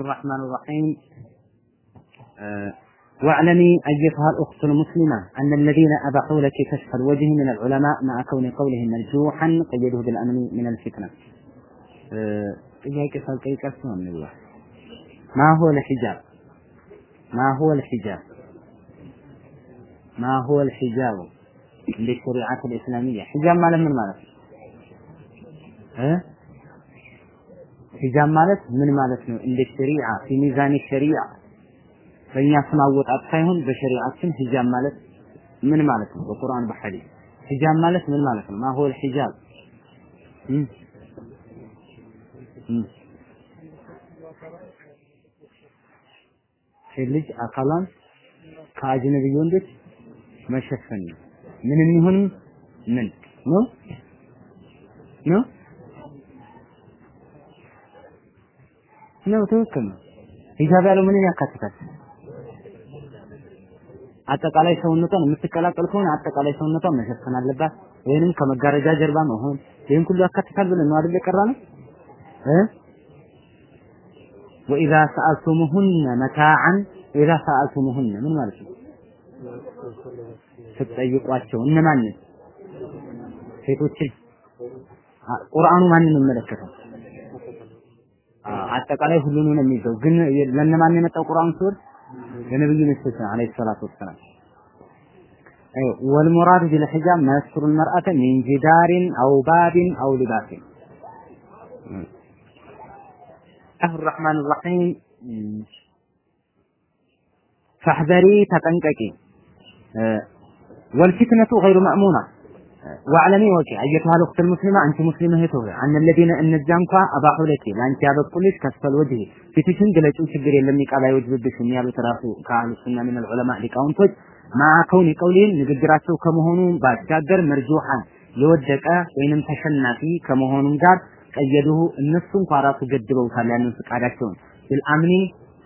الرحمن الرحيم آه واعلمي أيتها الأخت المسلمة أن الذين أباحوا لك كشف الوجه من العلماء مع كون قولهم مرجوحا قيدوه بالأمن من الفتنة ጥያቄ ሳልጠይቃችሁ ነው እንግባ ما هو الحجاب ما هو الحجاب ما هو الحجاب للشريعة الإسلامية حجاب ማለት ምን ማለት ነው እ ሂጃብ ማለት ምን ማለት ነው? እንደ ሸሪዓ ሚዛን ሸሪዓ በእኛ ስም አወጣጥ ሳይሆን በሸሪዓችን ሂጃብ ማለት ምን ማለት ነው? በቁርአን በሐዲስ ሂጃብ ማለት ምን ማለት ነው? ማሆል ሂጃብ ልጅ አካሏን ከአጅነብይ ወንዶች መሸፈን ነው። ምንም ይሁን ምን ነው ነው ነው ትክክል ነው። ሂጃብ ያለው ምንን ያካትታል? አጠቃላይ ሰውነቷን የምትቀላቀል ከሆነ አጠቃላይ ሰውነቷን መሸፈን አለባት፣ ወይንም ከመጋረጃ ጀርባ መሆን ይህን ሁሉ ያካትታል ብለን ነው አይደል የቀራ ነው እ ወኢዛ ሰአልቱሙሁነ መታዓን ኢዛ ሰአልቱሙሁነ ምን ማለት ነው? ስትጠይቋቸው እነማንን ሴቶችን ቁርአኑ ማንን ይመለከታል? آه. አጠቃላይ ሁሉንም ነው የሚይዘው። ግን ለነማን ነው የመጣው ቁርአን ሱር? ለነብዩ መስከተ አለይሂ ሰላቱ ወሰላም። والمراد بالحجاب ما يستر المرأة من جدار أو باب أو لباس الله الرحمن الرحيم فاحذري تقنقكي والفتنة غير مأمونة ዋዕለሚ ወቂ አየቱሃ ልኡኽት ሙስሊማ አንቺ ሙስሊም እህት ሆይ አነ ለዚነ እነዚያ እንኳ አባሑ ለኪ ለአንቺ ያበቁልሽ ከስፈል ወጅህ ፊትሽን ግለጪው ችግር የለም ኒቃብ አይወጅብብሽም ያሉት ራሱ ከአህሉ ሱና ሚን ዑለማ ሊቃውንቶች ማዓ ከውኒ ቀውሊህም ንግግራቸው ከመሆኑ ባሻገር መርጁሐን የወደቀ ወይንም ተሸናፊ ከመሆኑም ጋር ቀየዱሁ እነሱ እንኳ ራሱ ገድበውታል ያንን ፍቃዳቸውን። ቢልአምኒ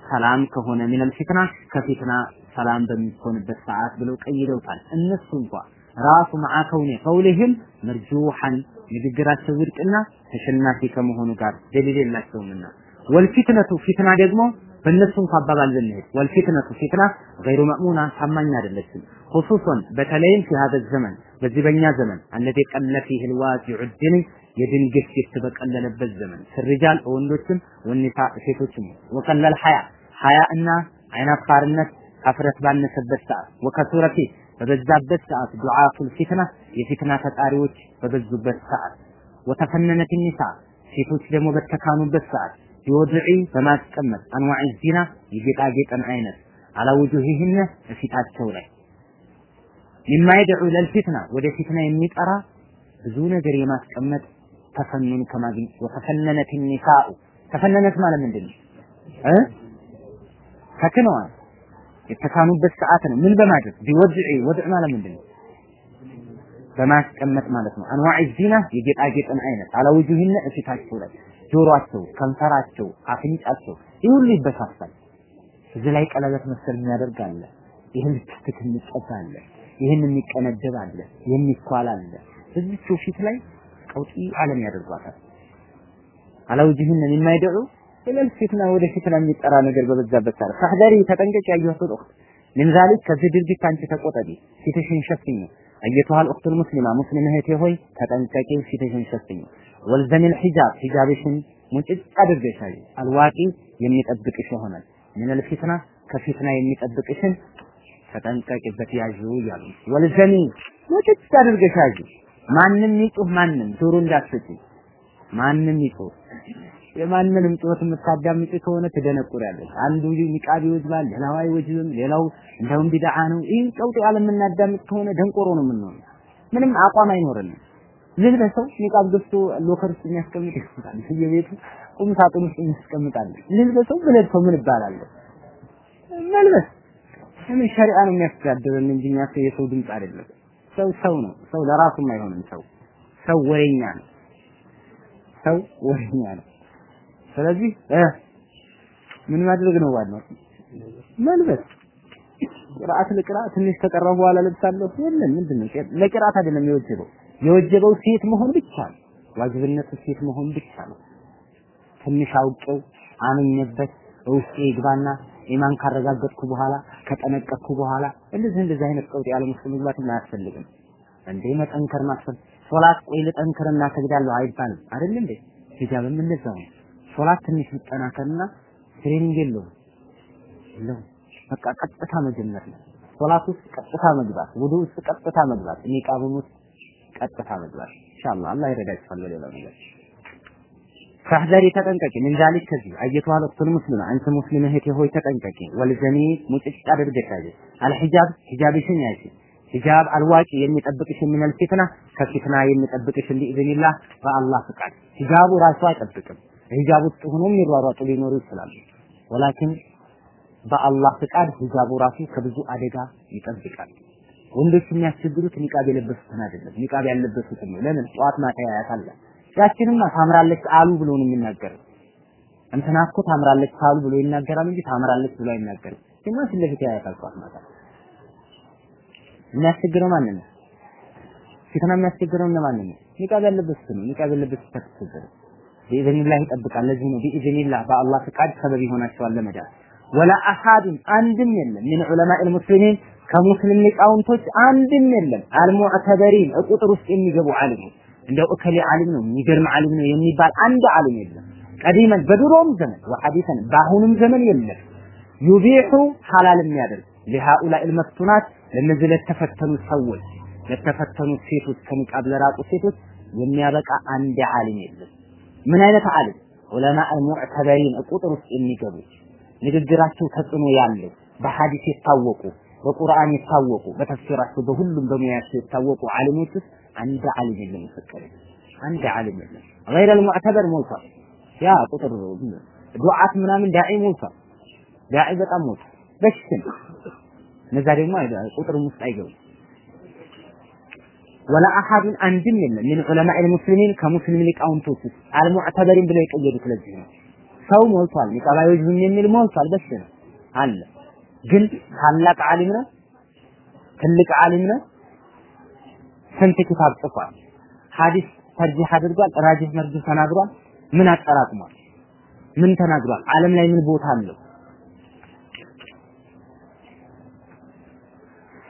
ሰላም ከሆነ ሚነል ፊትና ከፊትና ሰላም በሚሆንበት ሰዓት ብለው ቀይደውታል። እነሱ እንኳ ራሱ መዓ ቀውልህም መርጁሐን ንግግራቸው ውድቅና ተሸናፊ ከመሆኑ ጋር ደሊል የላቸውምና። ወልፊትነቱ ፊትና ደግሞ በእነሱ እንኳ አባባል ብንሄድ ወልፊትነቱ ፊትና ገይሩ መእሙና ታማኝ አይደለችም። ሁሱሶን በተለይም ፊ ሀዘ ዘመን በዚህ በእኛ ዘመን አለዚ ቀለ ፊህ ልዋቂዑ ድን የድን ግፊት በቀለለበት ዘመን። ስርጃል ወንዶችም ወኒሳ ሴቶችም ወቀለል ሀያ ሀያ እና አይናፋርነት ሀፍረት ባነሰበት ሰዓት። ወከሱረፊ በበዛበት ሰዓት ዱዓቱል ፊትና የፊትና ተጣሪዎች በበዙበት ሰዓት። ወተፈነነት ኒሳ ሴቶች ደግሞ በተካኑበት ሰዓት ቢወድዒ በማስቀመጥ አንዋዕ ዚና የጌጣጌጥን አይነት አላ ውጁሂህነ በፊታቸው ላይ። ሚማ ለልፊትና ወደ ፊትና የሚጠራ ብዙ ነገር የማስቀመጥ ተፈኑን ከማግኘት ወተፈነነት ኒሳኡ። ተፈነነት ማለት ምንድን ነው እ የተካኑበት ሰዓት ነው። ምን በማድረግ ቢወድዒ ወድዕ ማለት ነው? በማስቀመጥ ማለት ነው። አንዋዕ ዚና የጌጣጌጥን አይነት አላውጁህነ እፊታቸው ላይ ጆሮአቸው፣ ከንፈራቸው፣ አፍንጫቸው ይህ ሁሉ ይበሳሳል። እዚህ ላይ ቀለበት መሰል የሚያደርግ አለ። ይህን ልፕስቲክ የሚቀባ አለ። ይህን የሚቀነደብ አለ። የሚኳል አለ። እዚችው ፊት ላይ ቀውጢ ዓለም ያደርጓታል። على وجوههن مما يدعو إلى الفتنة ወደ ፊትና የሚጠራ ነገር በበዛበት ሰዓት فاحذري ተጠንቀቂ أيتها الأخت من ذلك? ከዚህ ድርጊት አንቺ ተቆጠቢ። ፊትሽን ሸፍኝ። أيتها الأخت المسلمة ሙስሊም እህቴ ሆይ ተጠንቀቂ ፊትሽን ሸፍኝ። ወልዘሚል ሂጃብ ሂጃብሽን ሙጭጭ አድርገሻል። አልዋቂ የሚጠብቅሽ ይሆናል። ሚነል ፊትና? ከፊትና የሚጠብቅሽን ተጠንቀቂበት ያዡ እያሉ። ወልዘሚ ሙጭጭ አድርገሻል። ማንም ይጩህ ማንም ጆሮ እንዳትሰጪ ማንም ይጩህ የማንንም ጩኸት የምታዳምጪ ከሆነ ትደነቁሪያለሽ። አንዱ ኒቃብ ይወጅባል፣ ሌላው አይወጅብም፣ ሌላው እንደውም ቢድዓ ነው። ይህ ቀውጥ ያለ የምናዳምጥ ከሆነ ደንቆሮ ነው የምንሆነው። ምንም አቋም አይኖርንም። ዝም በሰው ኒቃብ ገዝቶ ሎከር ውስጥ የሚያስቀምጥ ይስጣል። በየቤቱ ቁም ሳጥን ውስጥ የሚያስቀምጣል። ዝም ሰው ምን ይባላል? መልበስ ምን ሸሪዓ ነው የሚያስተዳድረን እንጂ እኛ የሰው ድምፅ አይደለም። ሰው ሰው ነው። ሰው ለራሱም አይሆንም። ሰው ሰው ወሬኛ ነው። ሰው ወሬኛ ነው። ስለዚህ ምን ማድረግ ነው ዋናው? መልበስ ቅርአት ለቅራ ትንሽ ከቀረው በኋላ ለብሳለሁ የለም። ምንድነው ለቅርአት አይደለም የወጀበው የወጀበው ሴት መሆን ብቻ ነው። ዋጅብነቱ ሴት መሆን ብቻ ነው። ትንሽ አውቄው አመኘበት ውስጤ ይግባና ኢማን ካረጋገጥኩ በኋላ ከጠነቀቅኩ በኋላ እንደዚህ እንደዚህ አይነት ቀውጥ ያለ ሙስሊም መግባትም አያስፈልግም። እንዴ መጠንከር ማስፈል ሶላት ቆይ ልጠንክርና ሰግዳለሁ አይባልም አይደል እንዴ? ሂጃብም እንደዛው ነው። ሶላት ትንሽ ይጠናከርና training የለውም የለውም። በቃ ቀጥታ መጀመር ነው። ሶላት ውስጥ ቀጥታ መግባት፣ ውዱ ውስጥ ቀጥታ መግባት፣ ኒቃብም ውስጥ ቀጥታ መግባት። ኢንሻአላህ አላህ ይረዳችኋል በሌላው ነገር። فاحذري ተጠንቀቂ፣ من ذلك ከዚህ أيتها الأخت المسلمة አንቺ ሙስሊም እህቴ ሆይ ተጠንቀቂ። والزمي ሙጭጭ አድርገሽ ያዥ الحجاب ሂጃብሽን ያዥ الحجاب الواقي የሚጠብቅሽ من الفتنة ከፊትና የሚጠብቅሽ بإذن الله በአላህ ፍቃድ። ሂጃቡ ራሱ አይጠብቅም። ሂጃብ ውስጥ ሆኖ የሚሯሯጡ ሊኖሩ ይችላሉ። ወላኪን በአላህ ፍቃድ ሂጃቡ ራሱ ከብዙ አደጋ ይጠብቃል። ወንዶች የሚያስቸግሩት ኒቃብ የለበሱትን አይደለም፣ ኒቃብ ያለበሱትን ነው። ለምን ጠዋት ማታ ያያታል። ያችንማ ታምራለች አሉ ብሎ ነው የሚናገረው። እንትና እኮ ታምራለች ካሉ ብሎ ይናገራል እንጂ ታምራለች ብሎ አይናገርም። ደግሞ ፊት ለፊት ያያታል ጠዋት ማታ። የሚያስቸግረው ማንን ነው? ፊትና የሚያስቸግረው እነማንን ነው? ኒቃብ ያለበሱትን ነው። ኒቃብ ያለበሱት ተከተለ ቢኢዝኒላህ ይጠብቃል። ለዚህ ነው ቢኢዝኒላህ በአላህ ፍቃድ ሰበብ ይሆናቸዋል ለመዳን ወላ አሐድን አንድም የለም ምን ዑለማኢል ሙስሊሚን ከሙስሊም ሊቃውንቶች አንድም የለም አልሙዕተበሪን ቁጥር ውስጥ የሚገቡ ዓሊሞች እንደው እከሌ ዓሊም ነው የሚገርም ዓሊም ነው የሚባል አንድ ዓሊም የለም። ቀዲመን በድሮም ዘመን ወሐዲሰን በአሁኑም ዘመን የለም ዩቢሑ ሐላል የሚያደርግ ለሃኡላኢል መፍቱናት ለነዚህ ለተፈተኑ ሰዎች ለተፈተኑ ሴቶች ከኒቃብ ለራቁ ሴቶች የሚያበቃ አንድ ዓሊም የለም። ምን አይነት ዓሊም ዑለማ አልሙዕተበሪን ቁጥር ውስጥ የሚገቡ ንግግራቸው ተጽዕኖ ያለው በሐዲስ የታወቁ በቁርአን የታወቁ በተፍሲራቸው በሁሉም በሙያቸው የታወቁ ዓሊሞች ውስጥ አንድ ዓሊም የለም የፈቀደ አንድ ዓሊም የለም غير المعتبر ሞልቷል ያ ቁጥር ዱዓት ምናምን ዳዒ ሞልቷል ዳዒ በጣም ሞልቷል በሽትን እነዛ ደግሞ ቁጥር ውስጥ አይገቡም ወላ አሐድን አንድም የለም ምን ዑለማኢል ሙስሊሚን ከሙስሊም ሊቃውንቶች ውስጥ አልሙዕተበሪን ብለው የቀየዱት ለዚህ ነው። ሰው ሞልቷል፣ ኒቃባዊ ዝም የሚል ሞልቷል፣ በስ ነው አለ። ግን ታላቅ ዓሊም ነው፣ ትልቅ ዓሊም ነው፣ ስንት ኪታብ ጽፏል፣ ሐዲስ ተርጂህ አድርጓል፣ ራጂህ መርጂህ ተናግሯል፣ ምን አጠራቅሟል፣ ምን ተናግሯል፣ ዓለም ላይ ምን ቦታ አለው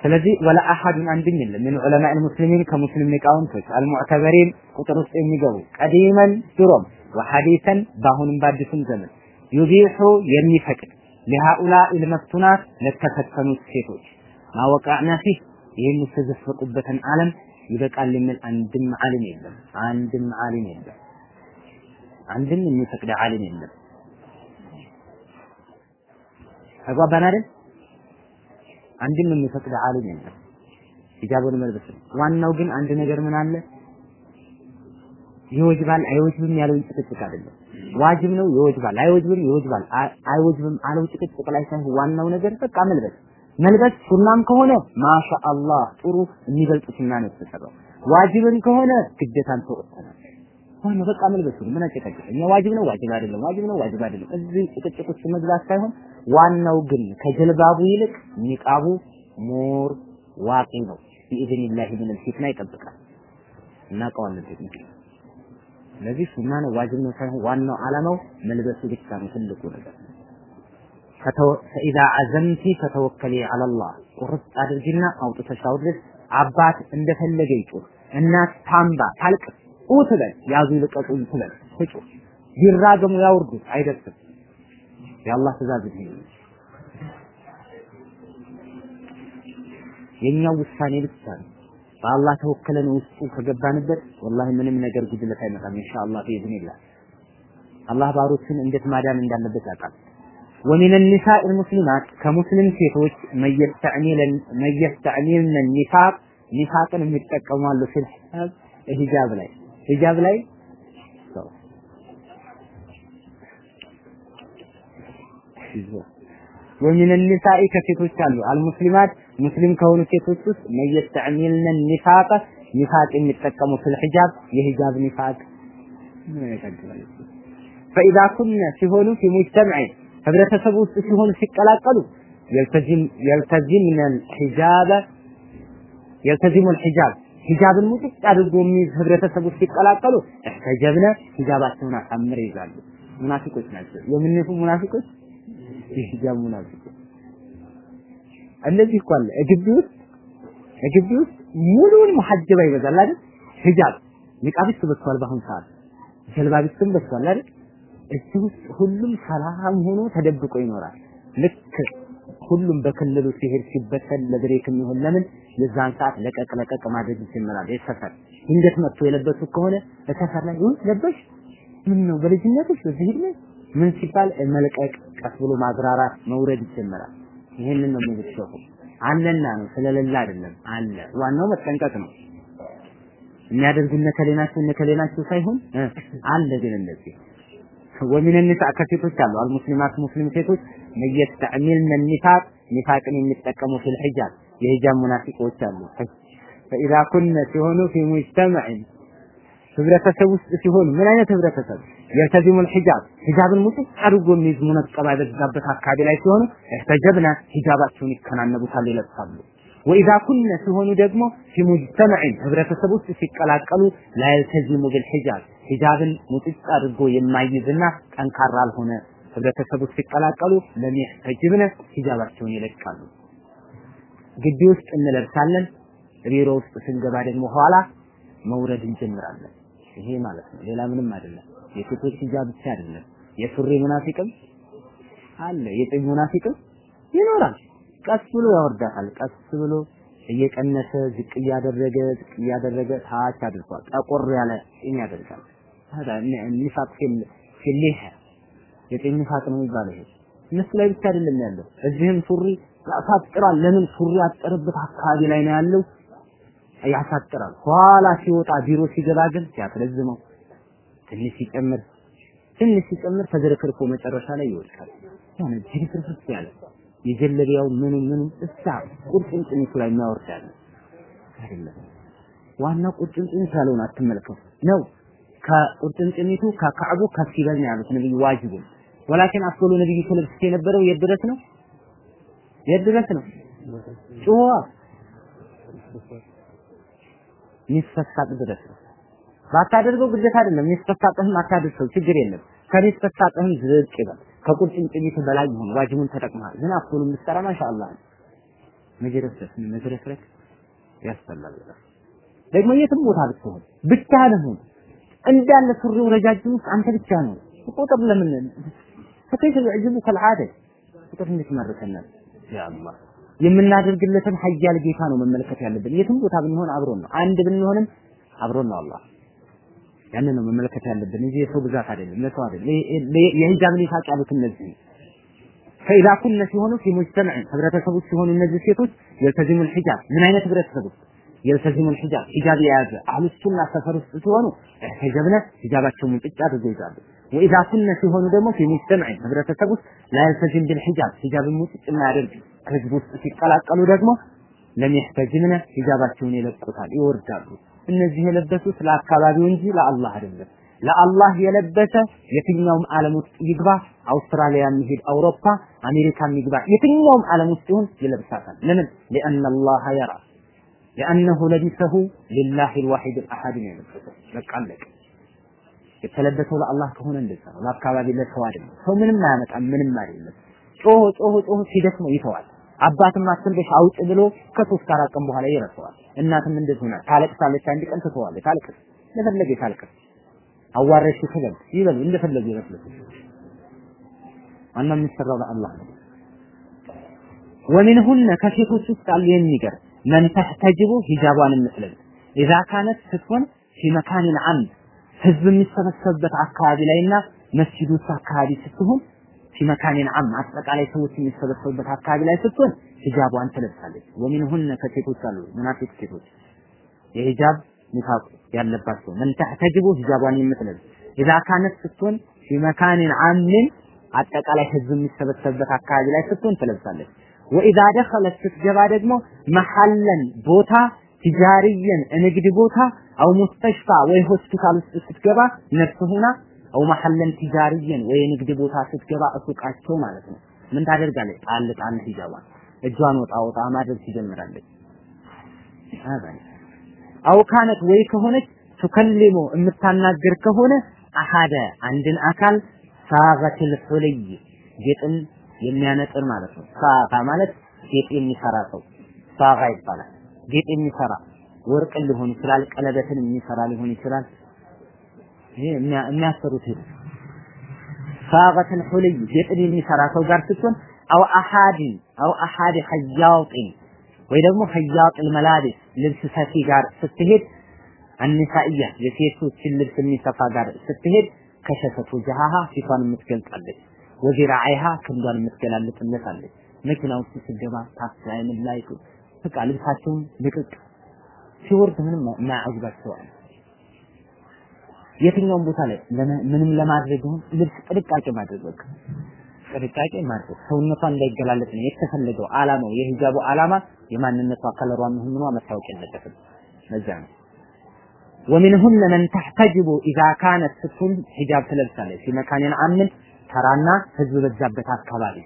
ስለዚህ ወላ አሐድን አንድም የለም ምን ዑለማ ሙስሊሚን ከሙስሊም ሊቃውንቶች አልሙዕተበሪን ቁጥር ውስጥ የሚገቡ ቀዲመን ድሮም ወሐዲሰን በአሁንም በአዲሱም ዘመን ዩቢሑ የሚፈቅድ ለሃኡላ ልመፍቱናት ለተፈተኑት ሴቶች ማወቃዕና ፊህ ይህን የተዘፈቁበትን ዓለም ይበቃል የሚል አንድም ዓሊም የለም። አንድም ዓሊም የለም። አንድም የሚፈቅድ ዓሊም የለም። ተግባባን አይደል? አንድም የሚፈቅድ ዓሊም የለም። ሂጃቡን መልበስ ዋናው ግን አንድ ነገር ምን አለ ይወጅባል አይወጅብም ያለውን ጭቅጭቅ አይደለም። ዋጅብ ነው ይወጅባል፣ አይወጅብም ይወጅባል፣ አይወጅብም አለው ጭቅጭቅ ላይ ሳይሆን ዋናው ነገር በቃ መልበስ መልበስ ሱናም ከሆነ ማሻአላህ ጥሩ የሚበልጥ ሱና ነው የተሰራው። ዋጅብን ከሆነ ግዴታን ተወጥተናል። ዋናው በቃ መልበስ ነው። ምን አጨቃጨቅ? እኛ ዋጅብ ነው ዋጅብ አይደለም፣ ዋጅብ ነው ዋጅብ አይደለም። እዚህ ጭቅጭቅ ውስጥ መግባት ሳይሆን ዋናው ግን ከጀልባቡ ይልቅ ኒቃቡ more واقي ነው። بإذن الله من فتنة ይጠብቃል። እናውቀዋለን ቴክኒክ ስለዚህ ሱና ነው ዋጅብ ነው ሳይሆን ዋናው ዓላማው መልበሱ ብቻ ነው ትልቁ ነገር። ፈኢዛ አዘምቲ ፈተወከሊ አለላህ ቁርጥ አድርጊና አውጥተሽ አውርደሽ አባት እንደፈለገ ይጩህ፣ እናት ታምባ ታልቅስ፣ ኡ ትበል፣ ያዙ ልቀቁኝ ትበል፣ ትጩህ፣ ቢራገሙ ያውርዱት፣ አይደርስም። የአላህ ትእዛዝ ይሄ ነው። የኛው ውሳኔ ብቻ ነው። በአላህ ተወከለን ውስጡ ከገባንበት ወላሂ ምንም ነገር ጉድለት አይመጣም። ኢንሻአላህ ቢኢዝኒላህ አላህ ባሮችን እንዴት ማዳን እንዳለበት ያውቃል። ወሚን النساء المسلمات ከሙስሊም ሴቶች መየስተዕሚለን መየስተዕሚልን ኒፋቅ ኒፋቅን የሚጠቀሙ አሉ ፊል ሂጃብ ላይ ሂጃብ ላይ ይዞ ወሚን ኒሳኢ ከሴቶች አሉ አልሙስሊማት ሙስሊም ከሆኑ ሴቶች ውስጥ መየስተዕሚልነ ኒፋቀ ኒፋቅ የሚጠቀሙ ፍል ሒጃብ የሂጃብ ኒፋቅ ፈኢዛ ኩነ ሲሆኑ ፊ ሙጅተምዕ ህብረተሰቡ ውስጥ ሲሆኑ ሲቀላቀሉ የልተዚምነል ሒጃበ ሂጃብን ሙጥጭ አድርጎ የሚይዝ ህብረተሰቡ ሲቀላቀሉ እሕተጀብነ ሂጃባቸውን አሳምር ይዛሉ። ሙናፊቆች ናቸው። የምንፉ ሙናፊቆች የሂጃብ ሙናፊቅ እንደዚህ እኮ አለ ግቢ ውስጥ ግቢ ውስጥ ሙሉውን መሐጀባ ይበዛል አይደል? ሂጃብ ኒቃቢስት በዝቷል በአሁኑ ሰዓት ጀልባቢስትም በዝቷል አይደል? እዚህ ውስጥ ሁሉም ሰላም ሆኖ ተደብቆ ይኖራል። ልክ ሁሉም በክልሉ ሲሄድ ሲበተን ለብሬክ የሚሆን ለምን የዛን ሰዓት ለቀቅ ለቀቅ ማድረግ ይጀምራል። የሰፈር ድንገት መጥቶ የለበሱት ከሆነ በሰፈር ላይ ይሁን ለበሽ ምን ነው በልጅነትሽ በዚህ ዕድሜ ምን ሲባል መልቀቅ፣ ቀስ ብሎ ማዝራራት፣ መውረድ ይጀመራል። ይሄንን ነው የሚሉት አለና ነው ስለሌለ አይደለም። አለ ዋናው መጠንቀቅ ነው። የሚያደርጉ ነከሌናቸው ነከሌናቸው ሳይሆን አለ ግን እንደዚህ ወሚን ኒሳ ከሴቶች አሉ አልሙስሊማት ሙስሊም ሴቶች መየስተዕሚልነ ኒፋቅ ኒፋቅን የሚጠቀሙ ፊል ሒጃብ የሂጃብ ሙናፊቆች አሉ ፈኢዛ ኩነ ሲሆኑ ፊ ሙጅተመዕን ህብረተሰብ ውስጥ ሲሆኑ ምን አይነት ህብረተሰብ የልተዚሙ الحجاب ሂጃብን ሙጥጥ አድርጎ የሚይዝ ሙነቀባ የበዛበት አካባቢ ላይ ሲሆኑ እህተጀብና ሂጃባቸውን ይከናነቡታል ይለብሳሉ ወኢዛ ኩነ ሲሆኑ ደግሞ ፊ ሙጅተመዕን ህብረተሰብ ውስጥ ሲቀላቀሉ ላየልተዚሙ ቢልሒጃብ ሂጃብን ሙጥጭ አድርጎ የማይይዝና ጠንካራ አልሆነ ህብረተሰብ ውስጥ ሲቀላቀሉ ለሚሕተጅብነ ሂጃባቸውን ይለቃሉ። ግቢ ውስጥ እንለብሳለን፣ ቢሮ ውስጥ ስንገባ ደግሞ ኋላ መውረድ እንጀምራለን። ይሄ ማለት ነው፣ ሌላ ምንም አይደለም። የሴቶች ሂጃብ ብቻ አይደለም። የሱሪ ሙናፊቅም አለ፣ የጥኝ ሙናፊቅም ይኖራል። ቀስ ብሎ ያወርዳታል። ቀስ ብሎ እየቀነሰ ዝቅ እያደረገ ዝቅ እያደረገ ታች አድርጓል። ጠቆር ያለ ጥኝ ያደርጋል። ኒፋቅ ፊልህ የጥኝ ኒፋቅ ነው የሚባለው ይሄ እነሱ ላይ ብቻ አይደለም ያለው። እዚህም ሱሪ ያሳጥራል። ለምን ሱሪ ያጠረበት አካባቢ ላይ ነው ያለው፣ ያሳጥራል። ኋላ ሲወጣ ቢሮ ሲገባ ግን ሲያስረዝመው ትንሽ ሲጨምር ትንሽ ሲጨምር ተዝረክርኮ መጨረሻ ላይ ይወድቃል። ሆነ ጅርፍርፍስ ያለ የጀለቢያው ምኑ ምኑ እሳ ቁርጭምጭሚቱ ላይ የሚያወርዳል አይደለም። ዋና ቁርጭምጭሚት ያለውን አትመልከቱ ነው ከቁርጭምጭሚቱ ከካዕቡ ከፍ ይበል ነው ያሉት ነብዩ ዋጅቡ ወላኪን አስሉ ነብዩ ተለብስ የነበረው የት ድረስ ነው? የት ድረስ ነው? ጩዋ ሚስፈሳቅ ድረስ ነው። ባታደርገው ግዴታ አይደለም። ሚስፈሳጥህም አታድርሰው፣ ችግር የለም። ከሚስፈሳጥህም ዝቅ ይበል። ከቁርጭምጭሚት በላይ ይሁን። ዋጅቡን ተጠቅመሃል። ግን አኩሉም ምስተራ ማሻአላህ መጀረስ መጀረስ ያስፈላል። ደግሞ የትም ቦታ ብትሆን ብቻህን ሁን። እንዳለ ሱሪው ረጃጅም ውስጥ አንተ ብቻ ነው። ቁጥር ለምን ፈከይፈ ይዕጅቡከ አልዓደ ቁጥር እንዴት ማርከናል የምናደርግለትን ሀያል ጌታ ነው መመልከት ያለብን። የትም ቦታ ብንሆን አብሮን ነው። አንድ ብንሆንም አብሮን ነው አላህ ያንን ነው መመልከት ያለብን እንጂ የሰው ብዛት አይደለም፣ ለሰው አይደለም። የሂጃብ ኒፋቅ ያሉት እነዚህ ፈኢዛ ኩነ ሲሆኑ ፊ ሙጅተመዕ ህብረተሰቡ ሲሆኑ እነዚህ ሴቶች የልተዚሙ ልሒጃብ ምን አይነት ህብረተሰብ ውስጥ የልተዚሙ ልሒጃብ ሂጃብ የያዘ አህሉ ሱና ሰፈር ውስጥ ሲሆኑ እህተጀብነ ሂጃባቸው ሙጭጭ አድርገው ይዛሉ። ወኢዛ ኩነ ሲሆኑ ደግሞ ፊ ሙጅተመዕ ህብረተሰብ ውስጥ ላየልተዚም ቢልሒጃብ ሂጃብን ሙጭጭ የማያደርግ ህዝብ ውስጥ ሲቀላቀሉ ደግሞ ለሚሕተጅምነ ሂጃባቸውን ይለቁታል፣ ይወርዳሉ። እነዚህ የለበሱት ለአካባቢው እንጂ ለአላህ አይደለም። ለአላህ የለበሰ የትኛውም ዓለም ውስጥ ይግባ፣ አውስትራሊያ የሚሄድ አውሮፓ፣ አሜሪካ የሚግባ የትኛውም ዓለም ውስጥ ይሁን ይለብሳታል። ለምን? ሊአነ አላህ የራ ሊአነሁ ለቢሰሁ ሊላሂ ልዋሒድ ልአሐድ ነው የለበሰው። በቃ አለቀ። የተለበሰው ለአላህ ከሆነ እንደዛ ነው። ለአካባቢ ለሰው አይደለም። ሰው ምንም አያመጣም፣ ምንም አይደለም። ጮሆ ጮሆ ጮሆ ሲደክመው ይተዋል። አባትም አትንበሽ አውጭ ብሎ ከሶስት አራት ቀን በኋላ ይረሳዋል። እናትም እንደዚህ ሆና ታለቅሳለች። አንድ ቀን ትተዋለች። ታልቅስ፣ እንደፈለገ ታልቅስ። አዋረሽ ትበል ይበሉ፣ እንደፈለገ ይመስለሽ። ዋናው የሚሰራው ለአላህ ነው። ومنهن ከሴቶች ውስጥ አሉ የሚገር من تحتجب ሂጃቧን የምትለብስ إذا كانت ስትሆን في مكان عام ህዝብ የሚሰበሰብበት አካባቢ ላይና መስጂድ ውስጥ አካባቢ ስትሆን مكان عام አጠቃላይ ሰዎች የሚሰበሰቡበት አካባቢ ላይ ስትሆን ሂጃቧን ትለብሳለች። ومنهن ከሴቶች አሉ ሙናፊቅ ሴቶች የሂጃብ ኒፋቅ ያለባቸው من تحتجب ሂጃቧን የምትለብስ إذا كانت ስትሆን في عام አጠቃላይ ህዝብ የሚሰበሰብበት አካባቢ ላይ ስትሆን ትለብሳለች። وإذا دخلت ስትገባ ደግሞ محلا ቦታ تجاريا ንግድ ቦታ أو مستشفى ወይ ሆስፒታል ውስጥ ስትገባ ነፍስ ሆና أو محلا تجاريا ወይ ንግድ ቦታ ስትገባ እሱቃቸው ማለት ነው። ምን ታደርጋለች? ጣል ጣል ሂጃቧን እጇን ወጣ ወጣ ማድረግ ትጀምራለች። አው ካነት ወይ ከሆነች ቱከሊሙ የምታናገር ከሆነ አሐደ አንድን አካል ሳገትል ሁልይ ጌጥን የሚያነጥር ማለት ነው። ሳጋ ማለት ጌጥ የሚሰራ ሰው ሳጋ ይባላል። ጌጥ የሚሰራ ወርቅን ሊሆን ይችላል፣ ቀለበትን የሚሰራ ሊሆን ይችላል። የሚያሰሩት ይሄ ሳገተል ሁልይ ጌጥን የሚሰራ ሰው ጋር ስትሆን አው አሐድን አው አሐድ ሐያጢን ወይ ደግሞ ሐያጢል መላቢስ ልብስ ሰፊ ጋር ስትሄድ አኒሳኢያ የሴቶችን ልብስ የሚሰፋ ጋር ስትሄድ ከሸፈቱ ጀሃሃ ፊቷን የምትገልጣለች ወዚራዓይሃ ክንዷን የምትገላልጥለታለች መኪና ውስጥ ስትገባ ታክሲ ላይ ምን ላይ በቃ ልብሳቸውን ልቅቅ ሲወርድ ምንም ማያዕዝባቸዋል የትኛውም ቦታ ላይ ምንም ለማድረግ ይሁን ልብስ ጥንቃቄ ማድረግ በቃ ጥንቃቄ ማድረግ ሰውነቷ እንዳይገላለጥ ነው የተፈለገው አላማው። የሂጃቡ አላማ የማንነቷ ከለሯ ምን ምኗ መታወቅ የለበትም። ለዛ ነው ወሚንሁን መን ተሕተጅቡ ኢዛ ካነት ስትል ሂጃብ ትለብሳለች ፊ መካንን አምን ተራና ህዝብ በዛበት አካባቢ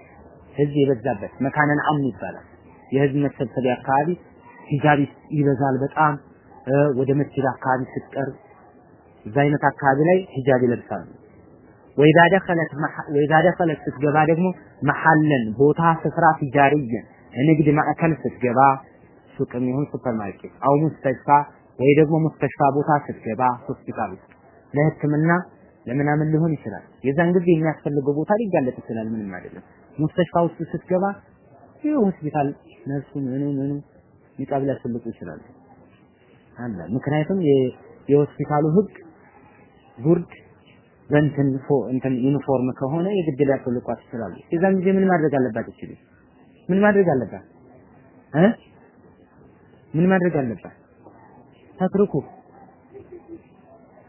ህዝብ የበዛበት መካንን አምን ይባላል። የህዝብ መሰብሰቢያ አካባቢ ሂጃብ ይበዛል በጣም ወደ መስጂድ አካባቢ ስትቀርብ እዛ አይነት አካባቢ ላይ ሂጃብ ይለብሳሉ። وإذا دخلت ስትገባ ደግሞ محلا ቦታ ስፍራ تجاريا ንግድ ማዕከል ስትገባ ሱቅም ይሁን ሱፐርማርኬት أو مستشفى ወይ ደግሞ مستشفى ቦታ ስትገባ ሆስፒታል ውስጥ ለህክምና ለምናምን ሊሆን ይችላል። የዛን ጊዜ የሚያስፈልገው ቦታ ሊጋለጥ ይችላል። ምንም አይደለም። مستشفى ውስጥ ስትገባ ይህ ሆስፒታል ነርሱ ምኑ ምኑ ኒቃብ ሊያስፈልጉ ይችላሉ። አለ ምክንያቱም የሆስፒታሉ ህግ ጉርድ በእንትን እንትን ዩኒፎርም ከሆነ የግድ ሊያስፈልቋት ይችላሉ። የዛን ጊዜ ምን ማድረግ አለባት እችል ምን ማድረግ አለባት እ ምን ማድረግ አለባት تترك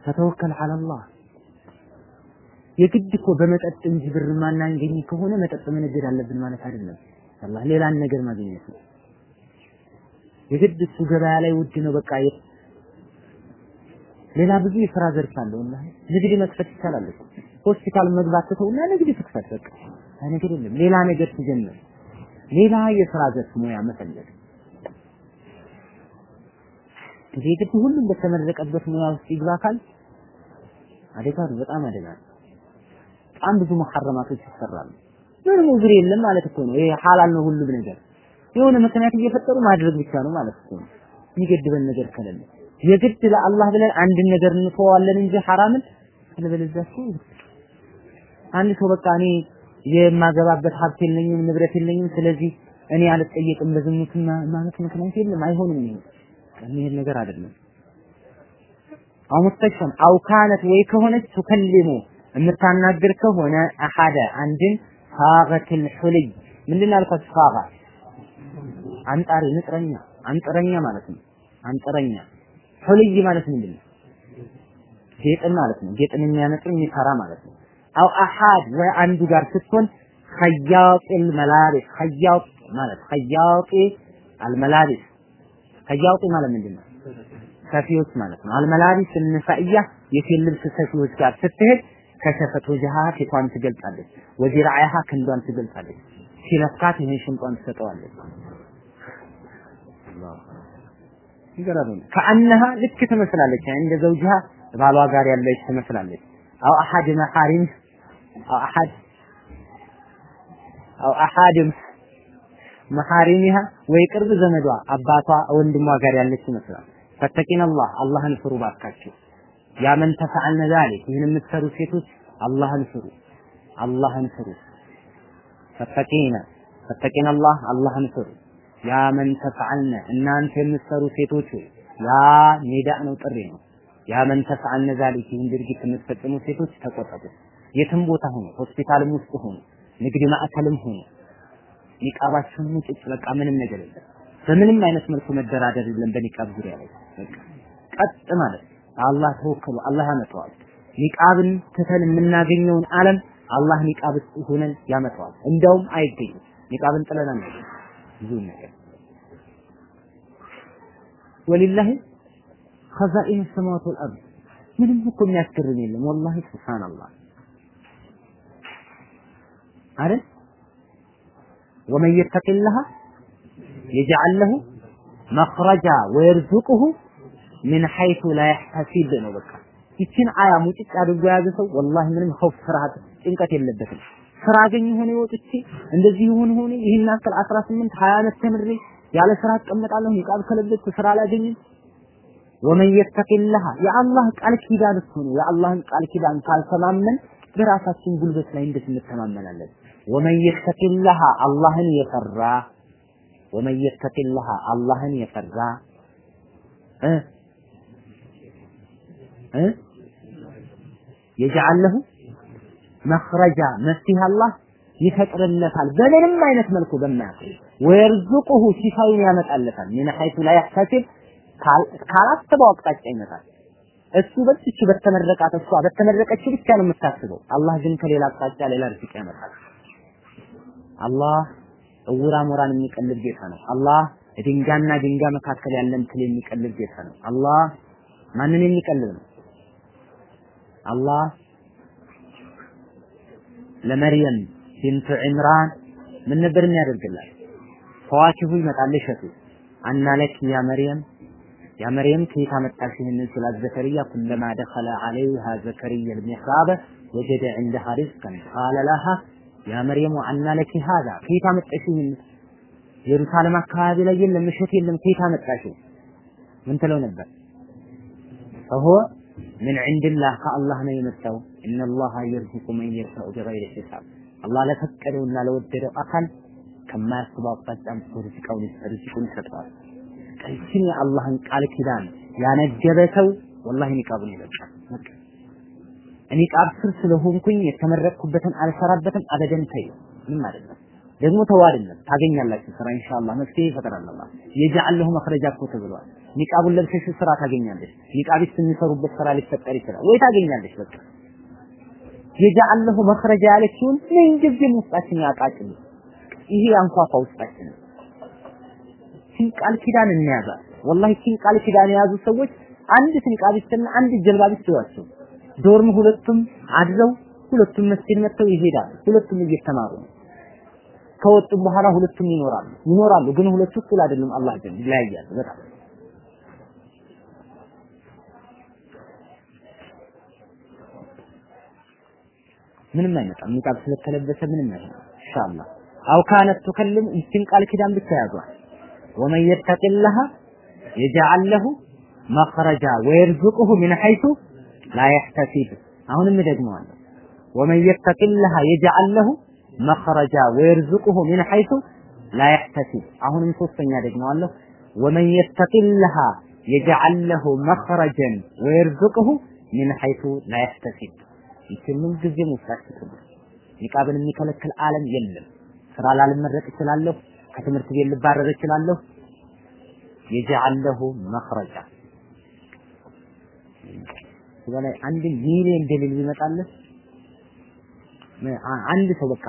تتوكل على الله የግድ እኮ በመጠጥ እንጂ ብር ማናገኝ ከሆነ መጠጥ መነገድ አለብን ማለት አይደለም። አላህ ሌላን ነገር ማግኘት ነው። የግድ እሱ ገበያ ላይ ውድ ነው በቃ ሌላ ብዙ የስራ ዘርፍ አለ ወላሂ ንግድ መክፈት ይቻላል እኮ። ሆስፒታል መግባት ትተውና ንግድ ትክፈት በቃ። ነገር የለም ሌላ ነገር ትጀምር። ሌላ የስራ ዘርፍ ሙያ መፈለግ። እንግዲህ ግድ ሁሉም በተመረቀበት ሙያ ውስጥ ይግባ ካል አደጋ በጣም አደጋ በጣም ብዙ መሐረማቶች ይሰራሉ። ምንም ውግር የለም ማለት እኮ ነው። ይሄ ሐላል ነው ሁሉም ነገር። የሆነ ምክንያት እየፈጠሩ ማድረግ ብቻ ነው ማለት እኮ ነው። የሚገድበን ነገር ከሌለ የግድ ለአላህ ብለን አንድን ነገር እንተዋለን እንጂ ሐራምን አለበለዚያ አንድ ሰው በቃ እኔ የማገባበት ሀብት የለኝም ንብረት የለኝም ስለዚህ እኔ አልጠየቅም በዝሙት ማለት ምክንያት የለም አይሆንም ይሄ። ነገር አይደለም። አው ሙስተሽፈን አው ካነት ወይ ከሆነች ቱከሊሙ የምታናግር ከሆነ አሐደ አንድን ሳገትል ሁልይ ምንድን ያልኳት ሳጋ አንጣሪ ንጥረኛ አንጥረኛ ማለት ነው። አንጥረኛ ሁልይ ማለት ምንድን ነው ጌጥን ማለት ነው። ጌጥን የሚያነጥር የሚሰራ ማለት ነው። አው አሐድ ወይ አንዱ ጋር ስትሆን ኸያጢል መላቢስ ኸያጥ ማለት ኸያጢ አልመላቢስ ኸያጢ ማለት ምንድን ነው ሰፊዎች ማለት ነው። አልመላቢስ ንሳኢያ የሴት ልብስ ሰፊዎች ጋር ስትሄድ ከሸፈት ወጀሃ ፊቷን ትገልጣለች ወዚራዓሃ ክንዷን ትገልጣለች ሲለካት ይሄን ሽንጧን ትሰጠዋለች ይገራሉ ከአነሃ ልክ ትመስላለች እንደ ዘውጅሃ ባሏ ጋር ያለች ትመስላለች አው አሐድ መሐሪም አው አሐድ አው አሐድም መሐሪሚሃ ወይ ቅርብ ዘመዷ አባቷ ወንድሟ ጋር ያለች ይመስላል ፈተቂን አላህ አላህን ፍሩ ባካችሁ ያ መን ተፈዐልነ ዛሊክ ይህን የምትሰሩ ሴቶች አላህን ፍሩ አላህን ፍሩ። ፈተቂና ፈተቂን አላህ አላህን ፍሩ ያ መን ተፈዐልነ እናንተ የምትሰሩ ሴቶች ያ ኒዳ ነው ጥሪ ነው። ያ መን ተፈዐልነ ዛሊክ ይህን ድርጊት የምትፈጽሙ ሴቶች ተቆጠቡ። የትም ቦታ ሆኖ ሆስፒታልም ውስጥ ሆኖ ንግድ ማዕከልም ሆኖ ኒቃባችሁን ሙጭጭ በቃ ምንም ነገር የለም። በምንም አይነት መልኩ መደራደር የለም በኒቃብ ዙሪያ ላይ። ቀጥ ማለት አላህ ተወከሉ አላህ ያመጣዋል። ኒቃብን ትተን የምናገኘውን ዓለም አላህ ኒቃብ ሆነን ያመጣዋል። እንደውም አይገኝም። ኒቃብን አንገኝ ብዙ ነገር ወሊላሂ ኸዛኢን ሰማዋት ወልአርድ ምንም እኮ የሚያስገርም የለም። ወላሂ ሱብሃንአላህ አይደል? ወመን የተቂላህ የጀዐል ለሁ መኽረጃ ወየርዙቅሁ ሚን ሐይቱ ላ ያሕተሲብ ነው። በቃ ይችን አያ ሙጭጭ አድርጎ የያዘ ሰው ወላሂ ምንም ኸውፍ፣ ፍርሃት፣ ጭንቀት የለበትም። ስራ አገኝ ሆነ ወጥቼ እንደዚህ ይሁን ሆነ ይህን አክል 18 20 ዓመት ተምሬ ያለ ስራ እቀመጣለሁ ኒቃብ ከለበስኩ ስራ አላገኝም። ወመን የተቂላህ የአላህ ቃል ኪዳን እሱ ነው። የአላህን ቃል ኪዳን ካልተማመን በራሳችን ጉልበት ላይ እንዴት እንተማመናለን? ወመን የተቂላህ አላህን የፈራ ወመን የተቂላህ አላህን የፈራ እ እ የጀዓል ለሁ መኽረጃ መፍትሄ አላህ ይፈጥርለታል። በምንም አይነት መልኩ በማያውቅ። ወየርዙቁሁ ሲሳዩን ያመጣለታል። ምን ሐይቱ ላይ ያህተሲብ ካላሰበው አቅጣጫ ይመጣል። እሱ በዚች በተመረቃት እሷ በተመረቀችው ብቻ ነው የምታስበው። አላህ ግን ከሌላ አቅጣጫ ሌላ ርዝቅ ያመጣል። አላህ እውራ ሞራን የሚቀልብ ጌታ ነው። አላህ ድንጋይና ድንጋይ መካከል ያለን ትል የሚቀልብ ጌታ ነው። አላህ ማንን የሚቀልብ ነው? አላህ ለመርየም ቢንቱ ዕምራን ምን ነበር የሚያደርግላት? ፈዋኪሁ ይመጣል እሸቱ። አና ለክ ያ መርየም ያ መርየም ከየት አመጣሽ ይህንን ስላት ዘከርያ ኩለማ ደኸለ ዐለይሃ ዘከርያ ልሚሕራበ ወጀደ ዐንደሃ ሪዝቀን ቃለ ለሃ ያ መርየም አና ለኪ ሃዛ ከየት አመጣሽ ይህን ኢየሩሳሌም አካባቢ ላይ የለም እሸት የለም። ከየት አመጣሽው ምን ትለው ነበር? ፈሁወ ምን ዒንድላህ ከአላህ ነው የመጣው ኢነላሃ የርዙቁ መን የሻኡ ቢገይሪ ሒሳብ አላህ ለፈቀደውና ለወደደው አካል ከማያስበው አቅጣጫ ርዝቃውን ርዝቁን ይሰጠዋል። ቀይችን የአላህን ቃል ኪዳን ያነገበ ሰው ወላሂ ኒቃቡን ይለቃል። ኒቃብ ስር ስለሆንኩኝ የተመረቅኩበትን አልሰራበትም አበደን ተይው ምንም አይደለም። ደግሞ ተው አይደለም ታገኛላችሁ ስራ ኢንሻአላህ መፍትሄ ይፈጥራል አላህ የጀዐል ለሁ መኽረጃ እኮ ተብሏል። ኒቃቡን ለብሰሽ ስራ ታገኛለሽ። ኒቃቢስት የሚሰሩበት ስራ ሊፈጠር ይችላል ወይ ታገኛለሽ። በቃ የጀዐል ለሁ መኽረጃ ያለችውን ምን ጊዜም ውስጣችን ያቃጭል ይሄ አንኳኳ ውስጣችን ይህን ቃል ኪዳን እንያዛ ወላሂ ይህን ቃል ኪዳን የያዙ ሰዎች አንድ ኒቃቢስትና አንድ ጀልባቢስት ይዋቸው ዶርም ሁለቱም አድረው ሁለቱም መስጊድ መጥተው ይሄዳሉ። ሁለቱም እየተማሩ ነው። ከወጡም በኋላ ሁለቱም ይኖራሉ ይኖራሉ ግን ሁለቱ እኩል አይደሉም። አላህ ግን ይለያያሉ በጣም ምንም አይመጣም። ኒቃብ ስለተለበሰ ምንም አይሆንም ኢንሻአላህ። አው ካነት ትከልም ይችን ቃል ኪዳን ብቻ ያዟል። ومن يتق الله يجعل له مخرجا ويرزقه من حيث لا يحتسب አሁንም እደግመዋለሁ። ومن يتق الله يجعل له مخرجا ويرزقه من حيث لا يحتسب አሁንም ሶስተኛ ደግመዋለሁ። ومن يتق الله يجعل له مخرجا ወየርዙቅሁ ሚን ሐይሱ ላ የሕተሲብ ይችን ምን ውስጣችሁ ትሉ ኒቃብን የሚከለክል ዓለም የለም። ስራ ላልመረጥ እችላለሁ፣ ከትምህርት ቤት ልባረር እችላለሁ። የጀዐል ለሁ መኽረጃ በላይ አንድ ሚሊዮን ደሊል ይመጣልህ። አንድ ሰው በቃ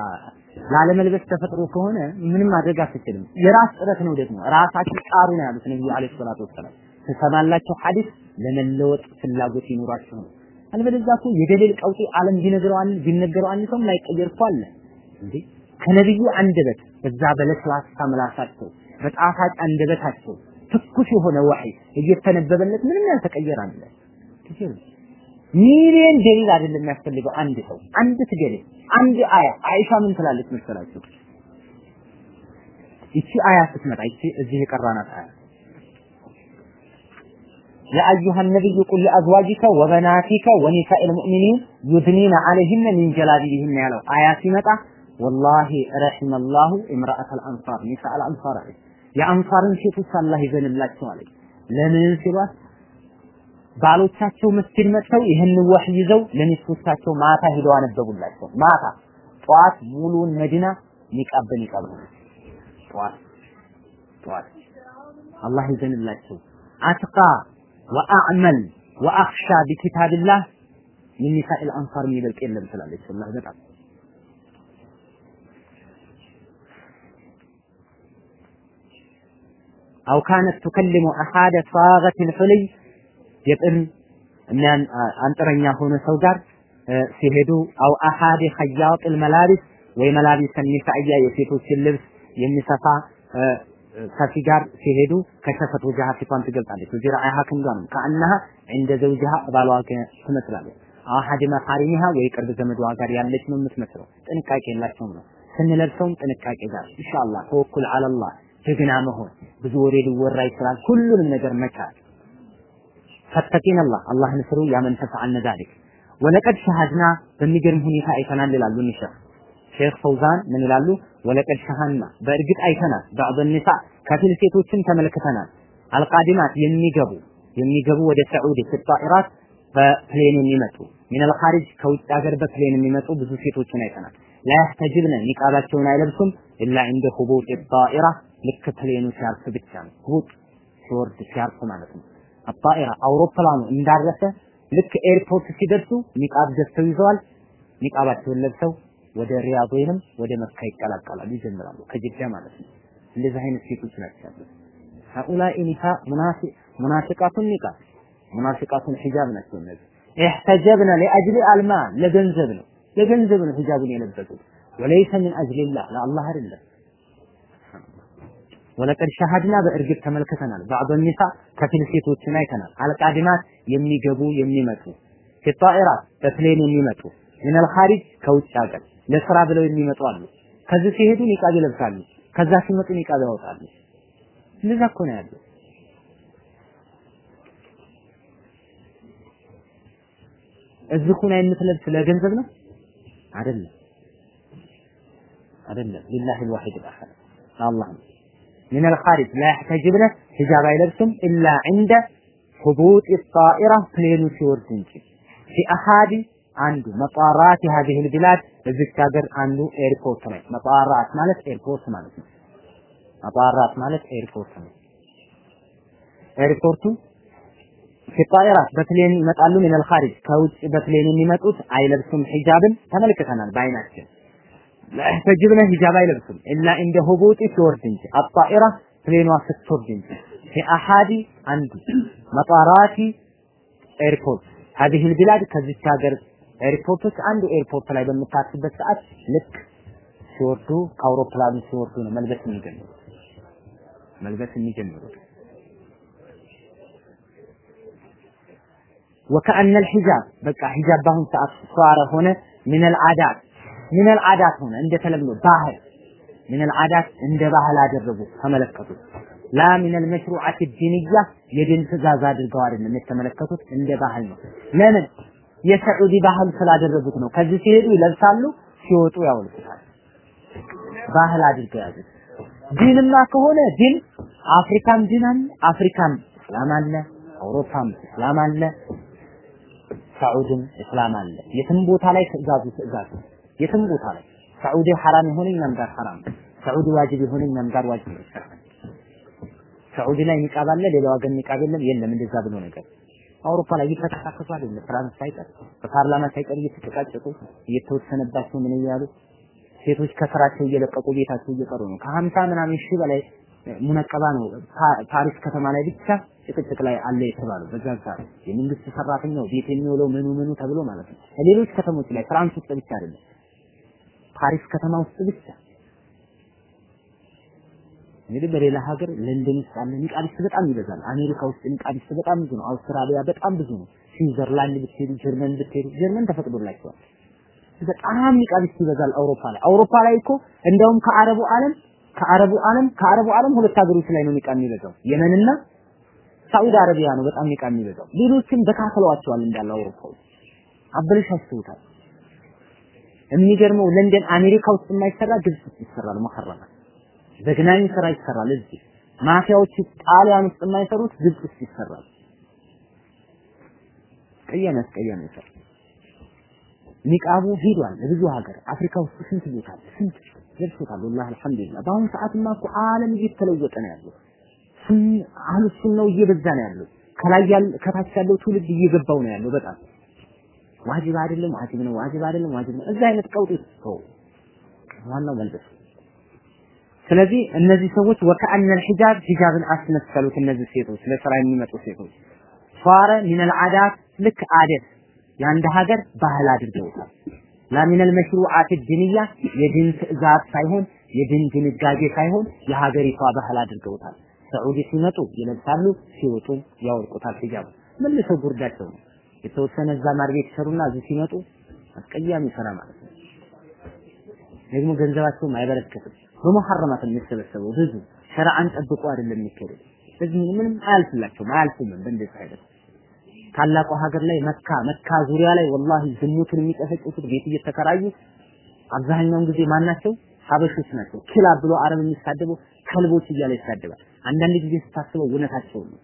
ላለመልበስ ተፈጥሮ ከሆነ ምንም ማድረግ አትችልም። የራስ ጥረት ነው ደግሞ ራሳችሁ ጣሩ ነው ያሉት ነብዩ አለይሂ ሰላቱ ወሰላም። ትሰማላችሁ ሐዲስ ለመለወጥ ፍላጎት ይኑራችሁ ነው። አልበለዚያ እኮ የደሊል ቀውጢ ዓለም ቢነግረው አንድ ቢነገረው አንድ ሰው ላይቀየር እኮ አለ። እንዴ? ከነብዩ አንደበት በዛ በለስላሳ ምላሳቸው በጣፋጭ አንደበታቸው ትኩስ የሆነ ወህይ እየተነበበለት ምንም ያልተቀየረ አለ። ሚሊዮን ደሊል አይደለም የሚያስፈልገው አንድ ሰው። አንድ ትደሊል አንድ አያ። አይሻ ምን ትላለች መሰላችሁ? ይቺ አያ ስትመጣ ይቺ እዚህ የቀራናት አያ يا أيها النبي قل لأزواجك وبناتك ونساء المؤمنين يدنين عليهن من جلابيبهن ያለው አያ ሲመጣ والله رحم الله امرأة الأنصار نساء الأنصار የአንሳርን ሴቶች አላህ ይዘንላቸው አለ ለምን ሲሏት ባሎቻቸው መስጊድ መጥተው ይህን ወህይ ይዘው ለሚስቶቻቸው ማታ ሄደው አነበቡላቸው ማታ ጠዋት ሙሉውን መዲና ኒቃብ በኒቃብ ጠዋት ጠዋት አላህ ይዘንላቸው አትቃ ወአዕመል ወአኽሻ ቢኪታብላህ የሚሳኤል አንሳር የሚበልጥ የለም ትላለች። ወላሂ በጣም አው ካነት ቱከልሙ አሐደ ሳገት ልሑልይ የጥን እሚያን አንጥረኛ ሆነ ሰው ጋር ሲሄዱ አው አሐደ ኸያጥ ልመላቢስ ወይ መላቢስ ኒሳእያ የሴቶችን ልብስ የሚሰፋ ሰፊ ጋር ሲሄዱ ከሸፈት ወጀሃ ፊቷን ትገልጣለች። ወጀራ አይሃ ክንዷ ነው ከአናሃ እንደ ዘውጅሃ ባሏ ትመስላለች። አሐድ መሐሪሚሃ ወይ ቅርብ ዘመዷ ጋር ያለች ነው የምትመስለው። ጥንቃቄ የላቸውም ነው ስንለብሰውም ጥንቃቄ ጋር ኢንሻአላህ ተወኩል አለላህ ጀግና መሆን ብዙ ወሬ ሊወራ ይችላል። ሁሉንም ነገር መቻል فاتقين الله አላህን ፍሩ يا من تفعلن ذلك ولقد شاهدنا በሚገርም ሁኔታ አይተናል ይላሉ ኒሸህ ሼክ ፈውዛን ምን ይላሉ? ولقد شاهدنا በእርግጥ አይተናል። بعض النساء ከፊል ሴቶችን ተመልክተናል። القادمات የሚገቡ የሚገቡ ወደ ሰዑድ طائرات በ plane የሚመጡ من الخارج ከውጭ ሀገር በ plane የሚመጡ ብዙ ሴቶችን አይተናል። لا يحتجبن ኒቃባቸውን አይለብሱም إلا عند هبوط الطائرة ልክ plane ኡ ሲያርፍ ብቻ ነው። هبوط ሲወርድ ሲያርፍ ማለት ነው። الطائرة አውሮፕላኑ እንዳረፈ ልክ ኤርፖርት ሲደርሱ ኒቃብ ገዝተው ይዘዋል። ኒቃባቸውን ለብሰው ወደ ሪያድ ወይንም ወደ መካ ይቀላቀላሉ፣ ይጀምራሉ ከጅዳ ማለት ነው። እንደዚህ አይነት ሴቶች ናቸው ያሉት። هؤلاء نساء منافق منافقات النقاب منافقات الحجاب ናቸው እነዚህ احتجبنا لاجل المال ለገንዘብ ነው ለገንዘብ ነው ሂጃብን የለበሱት وليس من اجل الله ለአላህ አይደለም ወለቀድ ሸሃድና በእርግጥ ተመልክተናል ባዕድ ኒሳ ከፊል ሴቶችን አይተናል አልቃዲማት የሚገቡ የሚመጡ ፊጣኢራት በፕሌን የሚመጡ ሚነል ኻሪጅ ከውጭ ሀገር ለስራ ብለው የሚመጡ አሉ ከዚህ ሲሄዱ ኒቃብ ይለብሳሉ ከዛ ሲመጡ ኒቃብ ያወጣሉ እንደዛ እኮ ነው ያለው እዚህ ሁና የምትለብስ ለገንዘብ ነው አይደለም አይደለም ሊላሂ الواحد الاحد الله من الخارج لا يحتجبن حجاب አይለብስም الا عند هبوط الطائره ፕሌኑ ሲወርድ እንጂ في احد አንዱ መጣራት هذه البلاد እዚች ሀገር አንዱ ኤርፖርት ላይ መጣራት ማለት ኤርፖርት ማለት ነው መጣራት ማለት ኤርፖርት ነው ኤርፖርቱ ፊጣይራት በፕሌን ይመጣሉ ምን الخارج ከውጭ በፕሌን የሚመጡት አይለብሱም ሂጃብን ተመልክተናል በአይናችን ለህተጅብነ ሂጃብ አይለብሱም ኢላ እንደ ሁቡጢ ሲወርድ እንጂ አጣኢራ ፕሌኗ ስትወርድ እንጂ ፊአሃዲ አንዱ መጣራቲ ኤርፖርት هذه البلاد ከዚች ሀገር ኤርፖርቶች አንዱ ኤርፖርት ላይ በምታርፍበት ሰዓት ልክ ሲወርዱ ከአውሮፕላኑ ሲወርዱ ነው መልበስ የሚጀምሩት መልበስ የሚጀምሩት وكأن الحجاب በቃ ሂጃብ በአሁን ሰዓት ሷረ ሆነ من العادات من العادات ሆነ እንደተለምዶ ባህል من العادات እንደ ባህል አደረጉት ተመለከቱት ላ من المشروعات الدينية የድን ትእዛዝ አድርገው አይደለም የተመለከቱት እንደ ባህል ነው ለምን የሰዑዲ ባህል ስላደረጉት ነው። ከዚህ ሲሄዱ ይለብሳሉ ሲወጡ ያወልቁታል። ባህል አድርገው ያዙት። ዲንማ ከሆነ ዲን አፍሪካም ዲን አለ አፍሪካም እስላም አለ አውሮፓም እስላም አለ ሳዑድም እስላም አለ። የትም ቦታ ላይ ትእዛዙ ትእዛዝ የትም ቦታ ላይ። ሳዑዲ ሐራም የሆነ እኛም ጋር ሐራም ሳዑዲ ዋጅብ የሆነ እኛም ጋር ዋጅብ ሳዑዲ ላይ ኒቃብ አለ ሌላው ሀገር ኒቃብ የለም የለም እንደዛ ብሎ ነገር አውሮፓ ላይ እየተካሰሱ አይደለም። ፍራንስ ሳይቀር በፓርላማ ሳይቀር እየተጨቃጨቁ እየተወሰነባቸው ምን እያሉ ሴቶች ከስራቸው እየለቀቁ ቤታቸው እየቀሩ ነው። ከሀምሳ ምናምን ሺህ በላይ ሙነቀባ ነው ፓሪስ ከተማ ላይ ብቻ ጭቅጭቅ ላይ አለ የተባለው። በዛ ሰዓት የመንግስት ሰራተኛው ቤት የሚውለው ምኑ ምኑ ተብሎ ማለት ነው። ሌሎች ከተሞች ላይ ፍራንስ ውስጥ ብቻ አይደለም ፓሪስ ከተማ ውስጥ ብቻ እንግዲህ በሌላ ሀገር ለንደን ውስጥ አለ ኒቃቢስት በጣም ይበዛል። አሜሪካ ውስጥ ኒቃቢስት በጣም ብዙ ነው። አውስትራሊያ በጣም ብዙ ነው። ስዊዘርላንድ ብትሄዱ፣ ጀርመን ብትሄዱ፣ ጀርመን ተፈቅዶላቸዋል። በጣም ኒቃቢስት ይበዛል አውሮፓ ላይ። አውሮፓ ላይ እኮ እንደውም ከአረቡ ዓለም ከአረቡ ዓለም ከአረቡ ዓለም ሁለት ሀገሮች ላይ ነው ኒቃብ የሚበዛው የመንና ሳዑዲ አረቢያ ነው በጣም ኒቃብ የሚበዛው። ሌሎችን በካፈሏቸዋል እንዳለ አውሮፓ ውስጥ አበለሻሽተውታል። የሚገርመው ለንደን አሜሪካ ውስጥ የማይሰራ ግብጽ ውስጥ ይሰራል መሐረማ ዘግናኝ ስራ ይሰራል እዚህ። ማፊያዎች ጣሊያን ውስጥ የማይሰሩት ግብጽ ውስጥ ይሰራል። ቀየመ ቀየመ ይሰራል። ኒቃቡ ሂዷል ብዙ ሀገር። አፍሪካ ውስጥ ስንት አለ? ስንት ደርሶታል? ወላሂ አልሐምዱሊላህ። በአሁኑ ሰዓትማ እኮ ዓለም እየተለወጠ ነው ያለው። አህሉ ሱናው እየበዛ ነው ያለው። ከላይ ያለ ከታች ያለው ትውልድ እየገባው ነው ያለው በጣም። ዋጅብ አይደለም ዋጅብ ነው ዋጅብ አይደለም ዋጅብ ነው። እዛ አይነት ቀውጥ ነው ዋናው መልበስ ስለዚህ እነዚህ ሰዎች ወከአነል ሒጃብ ሒጃብን አስመሰሉት። እነዚህ ሴቶች ለስራ የሚመጡ ሴቶች ሷረ ሚነል አዳት ልክ አደት የአንድ ሀገር ባህል አድርገውታል። ላሚነል መሽሩዓት ዲንያ የዲን ትእዛዝ ሳይሆን የዲን ድንጋጌ ሳይሆን የሀገሪቷ ባህል አድርገውታል። ሰዑዲ ሲመጡ ይለብሳሉ፣ ሲወጡ ያወልቁታል። ሒጃብ መልሰው ጉርዳቸው ነው። የተወሰነ እዛ ማርቤት ይሰሩና እዚህ ሲመጡ አስቀያሚ ስራ ማለት ነው። ደግሞ ገንዘባቸውም አይበረከትም። በመሐረማት የሚሰበሰበው ብዙ ሸርዓን ጠብቆ አይደለም የሚካሄደው። እዚህ ምንም አያልፍላቸውም አያልፉም። በእንደዚህ አይነት ታላቁ ሀገር ላይ መካ መካ ዙሪያ ላይ ወላሂ ዝሙትን የሚቀሰቅሱት ቤት እየተከራዩ አብዛኛውን ጊዜ ማናቸው ሀበሾች ናቸው። ኪላብ ብሎ አረብ የሚሳደበው ከልቦች እያለ ይሳደባል። አንዳንድ ጊዜ ስታስበው እውነታቸው ነው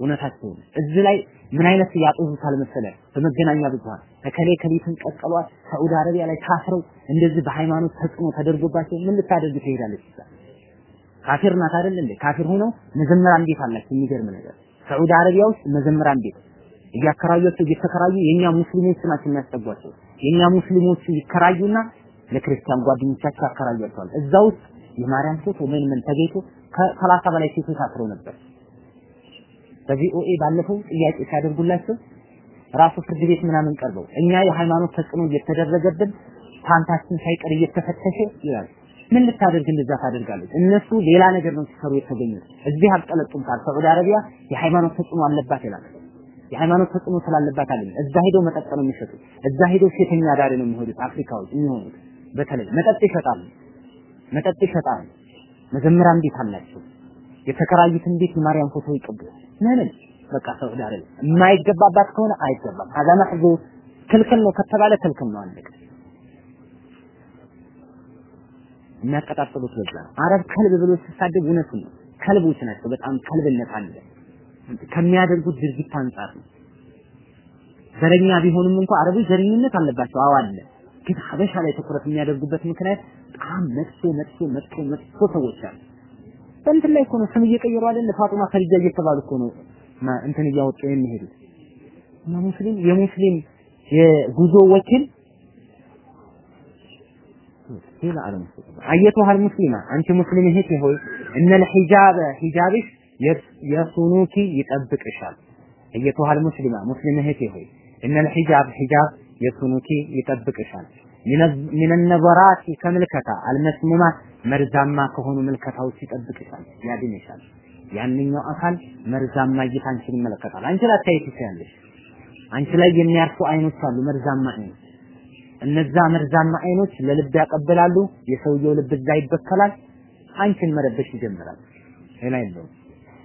እውነታቸው ነው። እዚህ ላይ ምን አይነት ያጡታል መሰለ በመገናኛ ብዙሃን ከከሌ ከሊትን ቀቀሏት ሳዑዲ አረቢያ ላይ ታስረው እንደዚህ በሃይማኖት ተጽዕኖ ተደርጎባቸው ምን ልታደርግ ትሄዳለች? ካፊር ናት አይደል እንዴ? ካፊር ሆነው መዘመራን ቤት አላቸው። የሚገርም ነገር ሳዑዲ አረቢያ ውስጥ መዘመራን ቤት እያከራዩቸው እየተከራዩ የኛ ሙስሊሞች ናቸው የሚያስጠጓቸው። የኛ ሙስሊሞች ይከራዩና ለክርስቲያን ጓደኞቻቸው ያከራዩቸዋል። እዛ ውስጥ የማርያም ፎቶ ምን ምን ተገኝቶ ከሰላሳ በላይ ሴቶች ታስረው ነበር። በቪኦኤ ባለፈው ጥያቄ ሲያደርጉላቸው ራሱ ፍርድ ቤት ምናምን ቀርበው እኛ የሃይማኖት ተጽዕኖ እየተደረገብን ፓንታችን ሳይቀር እየተፈተሸ ይላል። ምን ልታደርግ እንደዛ ታደርጋለች? እነሱ ሌላ ነገር ነው ሲሰሩ የተገኙት። እዚህ አልጠለጡም ካል ሳዑዲ አረቢያ የሃይማኖት ተጽዕኖ አለባት ይላል። የሃይማኖት ተጽዕኖ ስላለባት አይደለም። እዛ ሄደው መጠጥ ነው የሚሸጡት። እዛ ሄደው ሴተኛ አዳሪ ነው የሚሆኑት። አፍሪካዎች የሚሆኑት በተለይ መጠጥ ይሸጣሉ። መጠጥ ይሸጣሉ። መዘምራን ቤት አላቸው። የተከራዩትን ቤት የማርያም ፎቶ ይቀቡ ምንም በቃ ሳዑዲ አረቢያ የማይገባባት ከሆነ አይገባም። ሀዛ መሕዙ ክልክል ነው ከተባለ ክልክል ነው አለቀ። የሚያቀጣጥሉት በዛ ነው። አረብ ከልብ ብሎ ሲሳደብ እውነቱን ነው። ከልቦች ናቸው። በጣም ከልብነት አለ ከሚያደርጉት ድርጊት አንጻር ነው። ዘረኛ ቢሆንም እንኳ አረቦች ዘረኝነት አለባቸው። አዎ አለ። ግን ሀበሻ ላይ ትኩረት የሚያደርጉበት ምክንያት በጣም መጥፎ መጥፎ መጥፎ መጥፎ ሰዎች አሉ። በእንትን ላይ እኮ ነው ስም እየቀየሩ አይደል? ፋጡማ ከዲጃ እየተባሉ እኮ ነው እንትን እያወጡ የሚሄዱት። እና ሙስሊም የሙስሊም የጉዞ ወኪል ሌላ ዓለም አየቱሃል ሙስሊማ አንቺ ሙስሊም እህቴ ሆይ እነል ሂጃብ ሂጃብሽ የሱኑኪ ይጠብቅሻል። አየቱሃል ሙስሊማ ሙስሊም እህቴ ሆይ እነል ሂጃብ ሂጃብ የሱኑኪ ይጠብቅሻል። ሚነ ነዘራት ከምልከታ አልመስሙማ መርዛማ ከሆኑ ምልከታዎች ይጠብቅሻል፣ ያድንሻል። ያንኛው አካል መርዛማ እይታ አንቺን ይመለከታል። አንቺ ላታይ ትችያለሽ። አንቺ ላይ የሚያርፉ አይኖች አሉ፣ መርዛማ አይኖች። እነዛ መርዛማ አይኖች ለልብ ያቀብላሉ። የሰውየው ልብ እዛ ይበከላል። አንቺን መረበሽ ይጀምራል። ሌላ የለውም።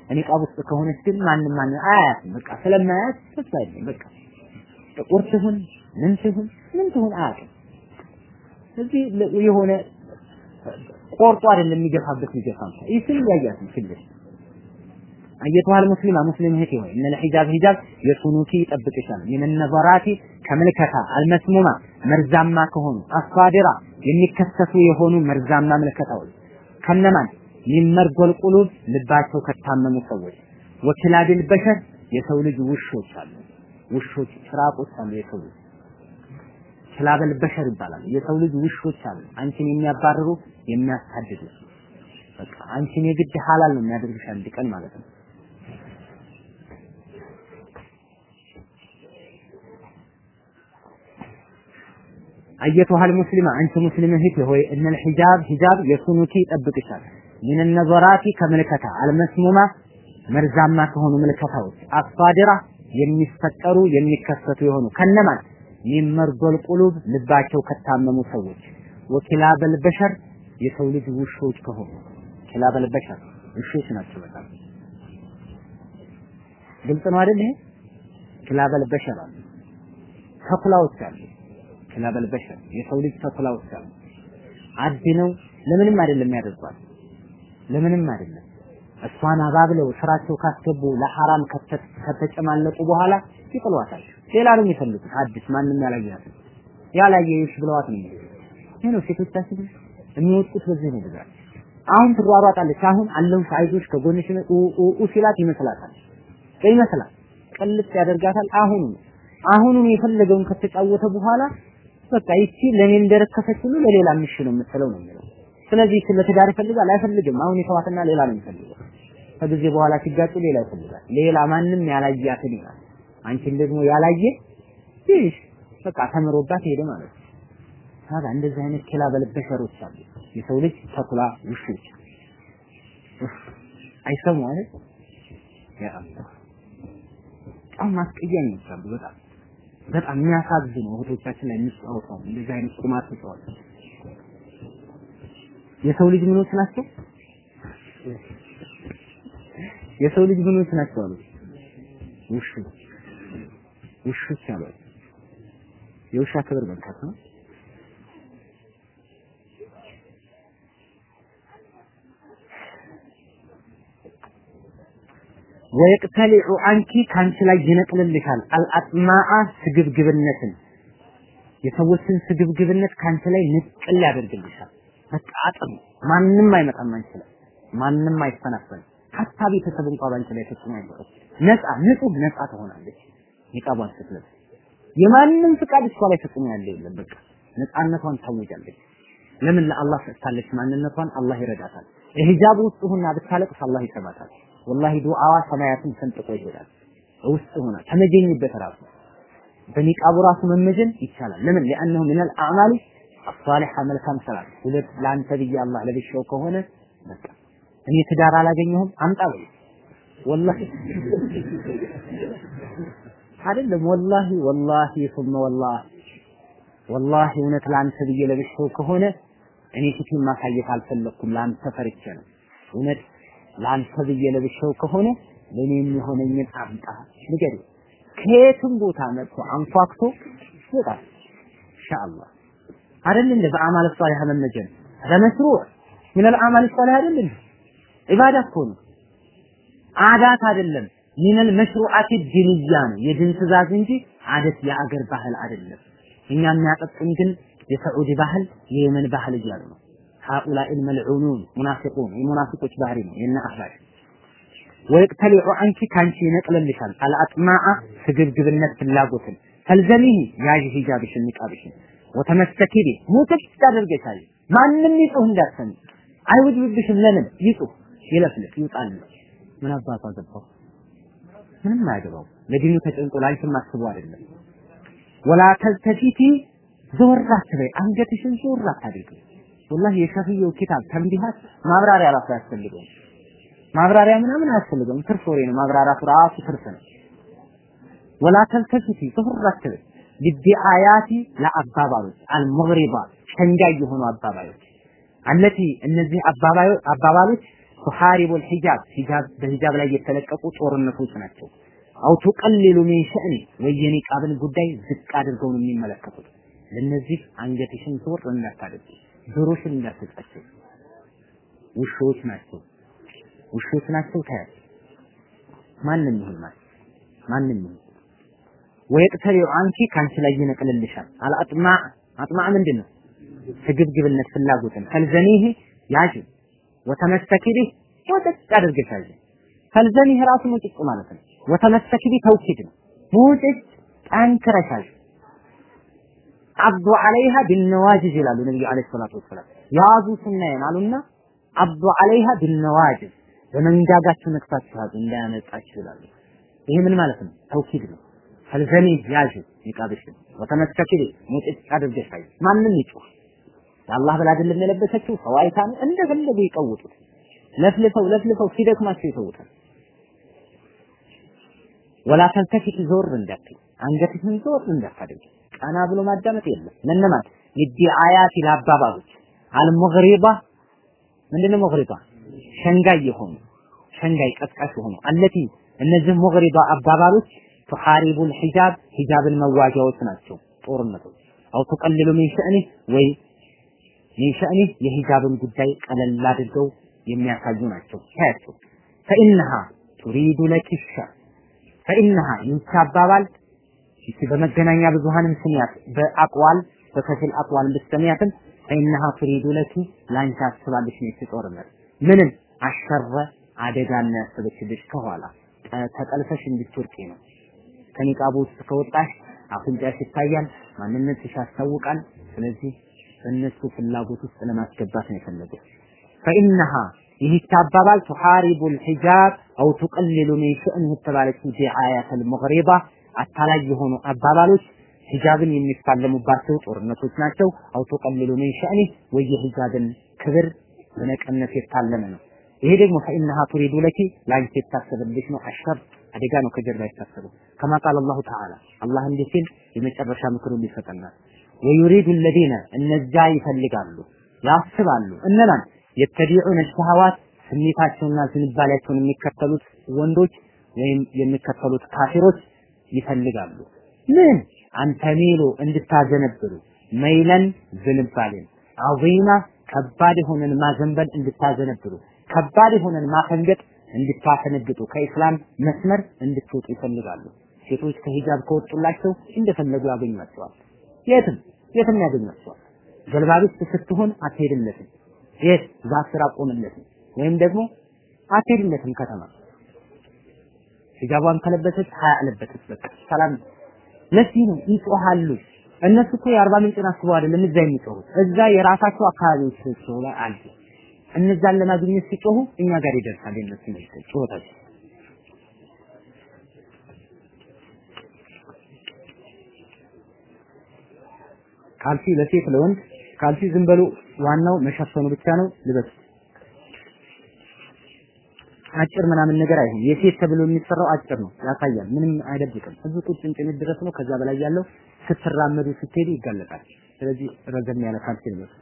እኔ ቃብ ውስጥ ከሆነች ግን ማንም ማንም አያያትም። በቃ ስለማያት ተስፋ የለም። በቃ ጥቁር ትሁን ምን ትሁን ምን ትሁን አያውቅም። ስለዚህ የሆነ ቆርጦ አይደለም የሚገፋበት የሚገፋም ይስል ያያት ትልሽ አየቷል ሙስሊማ? ሙስሊም እህቴ ሆይ እነ ለሂጃብ ሂጃብ የሱኑኪ ይጠብቅሻል ምን ነዘራቲ ከምልከታ አልመስሙማ መርዛማ ከሆኑ አስፋዲራ የሚከሰቱ የሆኑ መርዛማ ምልከታዎች። ከነማን? ሚመርጎል ቁሉብ ልባቸው ከታመሙ ሰዎች። ወኪላድል በሸር የሰው ልጅ ውሾች አሉ። ውሾች ጭራቆች አሉ የሰው ልጅ ክላበል በሸር ይባላል። የሰው ልጅ ውሾች አሉ። አንቺን የሚያባርሩ የሚያሳድዱ። በቃ አንቺን የግድ ሐላል ነው የሚያደርግሽ አንድ ቀን ማለት ነው። አየቱሃል ሙስሊማ አንቺ ሙስሊም እህት ሆይ እነል ሂጃብ ሂጃብ የሱኑኪ ይጠብቅሻል። ምን ነዘራቲ ከምልከታ አልመስሙማ መርዛማ ከሆኑ ምልከታዎች አፋድራ የሚፈጠሩ የሚከሰቱ የሆኑ ከነማን ሚመርዶል ቁሉብ ልባቸው ከታመሙ ሰዎች። ወኪላበል በሸር የሰው ልጅ ውሾች ከሆኑ ኪላበል በሸር ውሾች ናቸው በጣም። ግልጽ ነው አይደል ኪላበል በሸር አሉ። ተኩላዎች አሉ ኪላበል በሸር የሰው ልጅ ተኩላዎች አሉ አድነው ለምንም አይደለም ያደርጓል ለምንም አይደለም። እሷን አባብለው ስራቸው ካስገቡ ለሐራም ከተጨማለቁ በኋላ ይጥሏታል ሌላ ነው የሚፈልጉት። አዲስ ማንም ያላያት ያላየሽ ብለዋት ነው ይሄ ነው ሴቶቻችን የሚወጡት በዚህ ነው ብዛት አሁን ትሯሯጣለች። አሁን አለሁሽ አይዞሽ ከጎንሽ ኡ ሲላት ይመስላታል። ይመስላል። ቅልጥ ያደርጋታል። አሁኑ አሁኑን የፈለገውን ከተጫወተ በኋላ በቃ ይቺ ለኔ እንደረከሰች ሁሉ ለሌላ ምሽ ነው የምትለው ነው የሚለው። ስለዚህ ስለ ትዳር ይፈልጋል? አይፈልግም። አሁን የተዋትና ሌላ ነው የሚፈልገው። ከጊዜ በኋላ ሲጋጩ ሌላ ይፈልጋል። ሌላ ማንም ያላያትን ይላል አንቺን ደግሞ ያላየ ይሽ በቃ ተምሮባት ሄደ ማለት ነው ታዲያ እንደዚህ አይነት ኪላ በልበሸሮች አሉ የሰው ልጅ ተኩላ ውሾች አይሰሙ አይደል ያ በጣም ማስቀያሚ ይችላሉ በጣም በጣም የሚያሳዝኑ እህቶቻችን ላይ የሚጫወቱ እንደዚህ አይነት ቁማር ተጫወቱ። የሰው ልጅ ምኖች ናቸው? የሰው ልጅ ምኖች ናቸው አሉ። ውሹ ውሾች አሉ። የውሻ ክብር መንካት ነው። ወየቅተሊዑ አንኪ ካንቺ ላይ ይነቅልልሻል አልአጥማአ ስግብግብነትን የሰዎችን ስግብግብነት ካንቺ ላይ ንቅል ያደርግልሻል። በቃ አጥም ማንም አይመጣም አንቺ ላይ ማንም አይፈናፈንም። ሀታ ቤተሰብ እንኳን ባንቺ ላይ ተጽዕኖ አይኖርም። ነፃ ንጹህ ነፃ ትሆናለች። ኒቃቧን ስትለብስ የማንም ፍቃድ እሷ ላይ ተጽዕኖ ያለ የለም። በቃ ነፃነቷን ታውጃለች። ለምን ለአላህ ሰጥታለች ማንነቷን አላህ ይረዳታል። ሂጃብ ውስጥ ሆና ብታለቅስ አላህ ይሰማታል። ወላሂ ዱዓዋ ሰማያትን ሰንጥቆ ይሄዳል። ውስጥ ሆና ተመጀኝበት ራሱ በኒቃቡ ራሱ መመጀን ይቻላል። ለምን ለአንሁ ሚነል አዕማሊ አሳሊሐ መልካም ስራ ሁለት ለአንተ ብዬ አላህ ለብሼው ከሆነ በቃ እኔ ትዳር አላገኘሁም አምጣ በይ ወላሂ አይደለም ወላሂ ወላሂ ثم ወላሂ ወላሂ እውነት ለአንተ ብዬ ለብሼው ከሆነ እኔ ፊቴን ማሳየት አልፈለኩም፣ ለአንተ ፈርቼ ነው። እውነት ለአንተ ብዬ ለብሼው ከሆነ ለእኔ የሚሆነኝን አምጣ ንገሪ። ከየትም ቦታ መጥቶ አንኳኩቶ ይወጣል ኢንሻአላህ። አይደል እንደ በአማል ሷሊህ መመጀን ለመስሩዕ ምን አልአማል ሷሊህ አይደል እንደ ኢባዳ እኮ ነው፣ አዳት አይደለም። ሚነል መሽሩዓት ዲንያ ነው የድን ትእዛዝ እንጂ አደት የአገር ባህል አይደለም። እኛ የሚያጠጡን ግን የሰዑዲ ባህል የየመን ባህል እያሉ ነው። ሃኡላኢል መልዑኑን ሙናፊቁን የሙናፊቆች ባህሪ ነው የነ አህባሽ። ወይቅተሊዑ አንቺ ካንቺ ይነቅልልሻል። አልአጥማአ ስግብግብነት ፍላጎትን። ፈልዘሚህ ያዥ ሂጃብሽን ኒቃብሽን። ወተመሰኪ ቤ ሙትሽ ታደርገሻል ማንም ይጹህ እንዳትሰሚ። አይውጅብሽም ለምን? ይጹህ ይለፍልፍ ይውጣል ምን አባቷ ገባው ምንም አያገባው። ለዲኑ ተጨንቆ ላንቺም አስቦ አይደለም። ወላ ተልተፊቲ ዞር አትበይ አንገትሽን ዞር አታድርጊ። ወላሂ የሸፊየው ኪታብ ተንቢሃት ማብራሪያ ራሱ አያስፈልገውም። ማብራሪያ ምናምን አያስፈልገውም። ትርፍ ወሬ ነው። ማብራራቱ ራሱ ትርፍ ነው። ولا تلتفتي ዞር አትበይ። لدعايات ለአባባሎች المغرضة ሸንጋይ የሆኑ አባባሎች። التي እነዚህ አባባሎች تحارب الحجاب ሂጃብ በሂጃብ ላይ የተለቀቁ ጦርነቶች ናቸው። أو تقلل من شأنه ወይ የኒቃብን ጉዳይ ዝቅ አድርገው ነው የሚመለከቱት። ለነዚህ አንገትሽን ዞር እንዳታደርጊ፣ ጆሮሽን እንዳትሰጪ። ውሾች ናቸው፣ ውሾች ናቸው። ታያት ማንም ይሁን ማለት ማንም ይሁን ወይቅተሪው አንቺ ካንቺ ላይ ይነቅልልሻል። አልአጥማ አጥማ ምንድን ነው? ስግብግብነት ፍላጎትን ፈልዘኒህ ያዥ ወተመሰኪ ቢህ ወጥጥ አድርገሻል። ፈልዘኒህ ራሱ ሙጭጭ ማለት ነው። ወተመሰኪ ቢህ ተውኪድ ነው። ሙጭጭ ጠንክረሻል። አብዱ አለይሃ ቢነዋጅዝ ይላሉ ነብዩ አለይሂ ሰላቱ ወሰላም። ያዙ ስናየን አሉና አብዱ አለይሃ ቢነዋጅዝ በመንጋጋችሁ ነክታችሁ ያዙ እንዳያመልጣችሁ ይላሉ። ይሄ ምን ማለት ነው? ተውኪድ ነው። ፈልዘኒ ያዥ ኒቃብሽን ወተመሰኪ ቢህ ሙጭጭ አድርገሻል። ማንም ይጩህ የአላህ ብላ አይደለም የለበሰችው ሰው አይታ ነው እንደፈለጉ ይቀውጡት። ለፍልፈው ለፍልፈው ሲደክማቸው ይተውታል። ወላ ተልተፊት ዞር እንዳትይ አንገትህን ዞር እንዳታደርግ ቀና ብሎ ማዳመጥ የለም። ለነማን لدعايات ለአባባሎች المغرضة ምንድነው مغرضة? ሸንጋይ የሆኑ ሸንጋይ ቀስቃሽ የሆኑ التي እነዚህ مغرضة አባባሎች تحارب الحجاب ሂጃብን መዋጃዎች ናቸው ጦርነቶች أو تقلل من شأنه ወይ من የሂጃብን ጉዳይ ቀለል አድርገው የሚያሳዩ ናቸው። ታያቸው فإنها تريد لك الشر فإنها ይህች አባባል በመገናኛ ብዙሃንም ስሚያት በአቅዋል በከፊል አቅዋል ብትሰሚያትም ፈኢነሃ ቱሪዱ ለኪ ላንቺ አስባለች ነው ጦርነት ምንም አሸረ አደጋና ያሰበችልሽ ከኋላ ተጠልፈሽ እንድትወርቂ ነው። ከኒቃቡ ውስጥ ከወጣሽ አፍንጫሽ ይታያል፣ ማንነትሽ ያስታውቃል። ስለዚህ በእነሱ ፍላጎት ውስጥ ለማስገባት ነው የፈለገው። ፈኢነሃ ይህች አባባል ቱሐሪቡል ሒጃብ أو تقلل من شأنه የተባለችው دعايات المغرضة አታላይ የሆኑ አባባሎች ሂጃብን የሚፋለሙባቸው ጦርነቶች ናቸው። أو تقلل من شأنه ወይ የሂጃብን ክብር በመቀነስ የታለመ ነው። ይሄ ደግሞ فإنها تريد لك ለአንቺ የታሰበልሽ ነው። الشر አደጋ ነው ከጀርባ የታሰበው። كما قال الله تعالى አላህ እንዲህ ሲል የመጨረሻ ምክሩን ይሰጠናል። ويريد الذين እነዚያ ይፈልጋሉ ያስባሉ እነማን የተዲዑን ሸሃዋት ስሜታቸውና ዝንባሌያቸውን የሚከተሉት ወንዶች ወይም የሚከተሉት ካፊሮች ይፈልጋሉ። ምን? አንተሚሉ እንድታዘነብሉ መይለን ዝንባሌን አዚማ ከባድ የሆነን ማዘንበል እንድታዘነብሉ ከባድ የሆነን ማፈንገጥ እንድታፈነግጡ ከኢስላም መስመር እንድትወጡ ይፈልጋሉ። ሴቶች ከሂጃብ ከወጡላቸው እንደፈለጉ ያገኟቸዋል። የትም የትም ያገኟቸዋል። ገልባቢስት ስትሆን አትሄድለትም። የት ዛፍ ስር አቆምለትም። ወይም ደግሞ አትሄድለትም ከተማ ሂጃቧን ከለበሰች ሀያ አለበሰች በቃ ሰላም ለዚህ ነው ይጮሃሉ። እነሱ እኮ የአርባ ምንጭን አስበው አይደለም እዛ የሚጮሁት እዛ የራሳቸው አካባቢዎች ላይ አሉ። እነዛን ለማግኘት ሲጮሁ እኛ ጋር ይደርሳል የነሱ ጩኸታቸው። ካልሲ ለሴት ለወንድ ካልሲ ዝም በሉ ዋናው መሸፈኑ ብቻ ነው ልበሱ። አጭር ምናምን ነገር አይሆን። የሴት ተብሎ የሚሰራው አጭር ነው፣ ያሳያል። ምንም አይደብቅም። እዚህ ቁርጭምጭሚት ድረስ ነው። ከዛ በላይ ያለው ስትራመዱ ስትሄዱ ይጋለጣል። ስለዚህ ረዘም ያለ ካልሲ ልበሱ።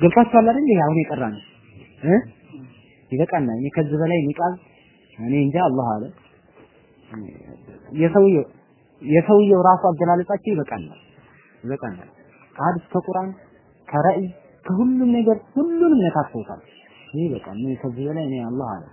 ገብታችኋል አይደል? ይሄ አሁን የቀራ ነው እ ይበቃናል። እኔ ከዚህ በላይ ኒቃብ እኔ እንጃ አላህ አለ የሰውየው የሰውየው ራሱ አገላለጻቸው ይበቃናል ይበቃናል። ከሐዲስ ከቁርአን ከራእይ ከሁሉም ነገር ሁሉንም ነካክተውታል። ይህ በቃ ከዚህ በላይ እኔ አላህ አለ